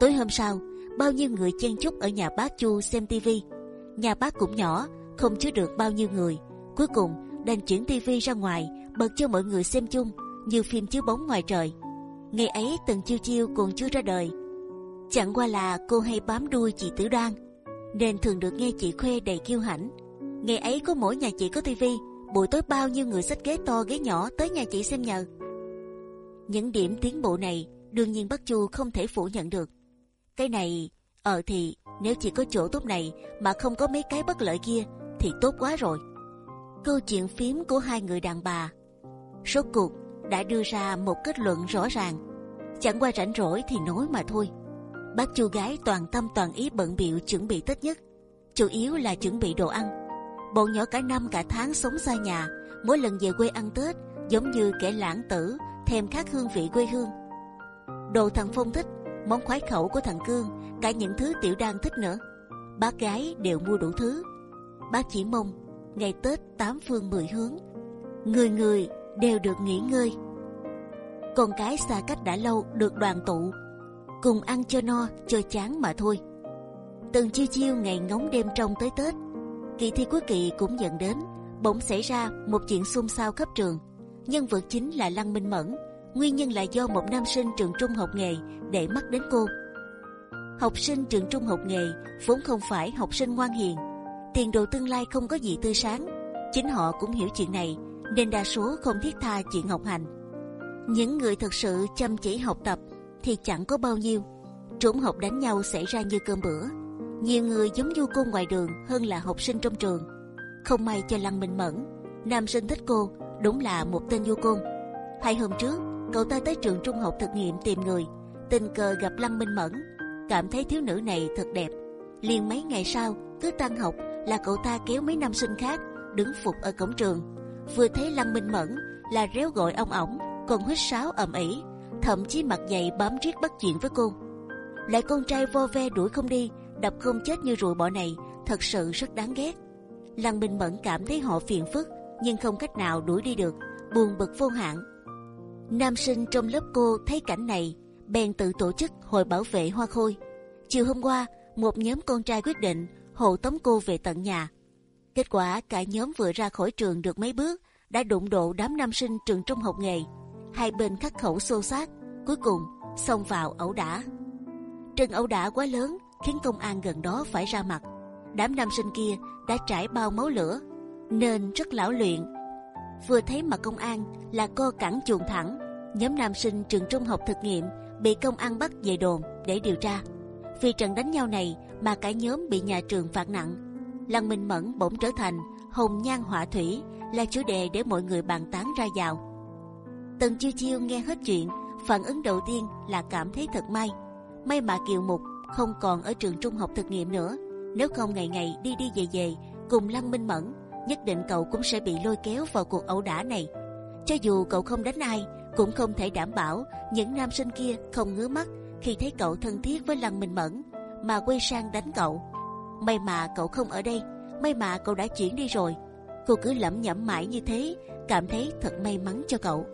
Tối hôm sau, bao nhiêu người chen chúc ở nhà bác Chu xem tivi. Nhà bác cũng nhỏ, không chứa được bao nhiêu người. Cuối cùng đành chuyển tivi ra ngoài, bật cho mọi người xem chung, như phim chiếu bóng ngoài trời. Ngày ấy từng Chiêu Chiêu còn chưa ra đời. Chẳng qua là cô hay bám đuôi chị Tử Đoan, nên thường được nghe chị khoe đầy kiêu hãnh. Ngày ấy có mỗi nhà chị có tivi, buổi tối bao nhiêu người xách ghế to ghế nhỏ tới nhà chị xem nhờ. Những điểm tiến bộ này đương nhiên Bắc Chu không thể phủ nhận được. Cái này, ờ thì nếu chỉ có chỗ tốt này mà không có mấy cái bất lợi kia thì tốt quá rồi. Câu chuyện phím của hai người đàn bà, rốt cuộc đã đưa ra một kết luận rõ ràng. Chẳng qua rảnh rỗi thì nói mà thôi. Bác chu gái toàn tâm toàn ý bận biệu chuẩn bị Tết nhất, chủ yếu là chuẩn bị đồ ăn. Bọn nhỏ cả năm cả tháng sống xa nhà, mỗi lần về quê ăn Tết giống như kẻ lãng tử thèm khát hương vị quê hương. Đồ thằng Phong thích, món khoái khẩu của thằng Cương, cả những thứ Tiểu Đan thích nữa. Bác gái đều mua đủ thứ. Bác chỉ mong ngày Tết tám phương mười hướng, người người đều được nghỉ ngơi. Con cái xa cách đã lâu được đoàn tụ, cùng ăn cho no, cho chán mà thôi. Từng chiêu chiêu ngày ngóng đêm trông tới Tết, kỳ thi cuối kỳ cũng dần đến. Bỗng xảy ra một chuyện xôn xao khắp trường. Nhân vật chính là Lăng Minh Mẫn. Nguyên nhân là do một nam sinh trường trung học nghề để mắt đến cô. Học sinh trường trung học nghề vốn không phải học sinh ngoan hiền, tiền đồ tương lai không có gì tươi sáng. Chính họ cũng hiểu chuyện này, nên đa số không thiết tha chuyện học hành. Những người thật sự chăm chỉ học tập thì chẳng có bao nhiêu. Trốn học đánh nhau xảy ra như cơm bữa. Nhiều người giống du côn ngoài đường hơn là học sinh trong trường. Không may cho Lăng Minh Mẫn, nam sinh thích cô đúng là một tên du côn. Hai hôm trước, cậu ta tới trường trung học thực nghiệm tìm người, tình cờ gặp Lăng Minh Mẫn, cảm thấy thiếu nữ này thật đẹp. liền mấy ngày sau, cứ tăng học là cậu ta kéo mấy nam sinh khác đứng phục ở cổng trường. Vừa thấy Lăng Minh Mẫn là réo gọi ông ổng, còn huýt sáo ầm ĩ, thậm chí mặt dày bám riết bắt chuyện với cô. Lại con trai vo ve đuổi không đi, đập không chết như ruồi bọ này, thật sự rất đáng ghét. Lăng Minh Mẫn cảm thấy họ phiền phức, nhưng không cách nào đuổi đi được, buồn bực vô hạn. Nam sinh trong lớp cô thấy cảnh này, bèn tự tổ chức hội bảo vệ hoa khôi. Chiều hôm qua, một nhóm con trai quyết định hộ tống cô về tận nhà. Kết quả cả nhóm vừa ra khỏi trường được mấy bước đã đụng độ đám nam sinh trường trung học nghề. Hai bên khắc khẩu xô xát, cuối cùng xông vào ẩu đả. Trận ẩu đả quá lớn khiến công an gần đó phải ra mặt. Đám nam sinh kia đã trải bao máu lửa nên rất lão luyện. Vừa thấy mặt công an là co cẳng chuồn thẳng. Nhóm nam sinh trường trung học thực nghiệm bị công an bắt về đồn để điều tra. Vì trận đánh nhau này mà cả nhóm bị nhà trường phạt nặng. Lăng Minh Mẫn bỗng trở thành hồng nhan họa thủy là chủ đề để mọi người bàn tán ra vào. Tần chiêu chiêu nghe hết chuyện, phản ứng đầu tiên là cảm thấy thật may. May mà Kiều Mục không còn ở trường trung học thực nghiệm nữa. Nếu không ngày ngày đi đi về về cùng Lăng Minh Mẫn, nhất định cậu cũng sẽ bị lôi kéo vào cuộc ẩu đả này. Cho dù cậu không đánh ai, cũng không thể đảm bảo những nam sinh kia không ngứa mắt khi thấy cậu thân thiết với Lăng Minh Mẫn mà quay sang đánh cậu. May mà cậu không ở đây, may mà cậu đã chuyển đi rồi. Cô cứ lẩm nhẩm mãi như thế, cảm thấy thật may mắn cho cậu.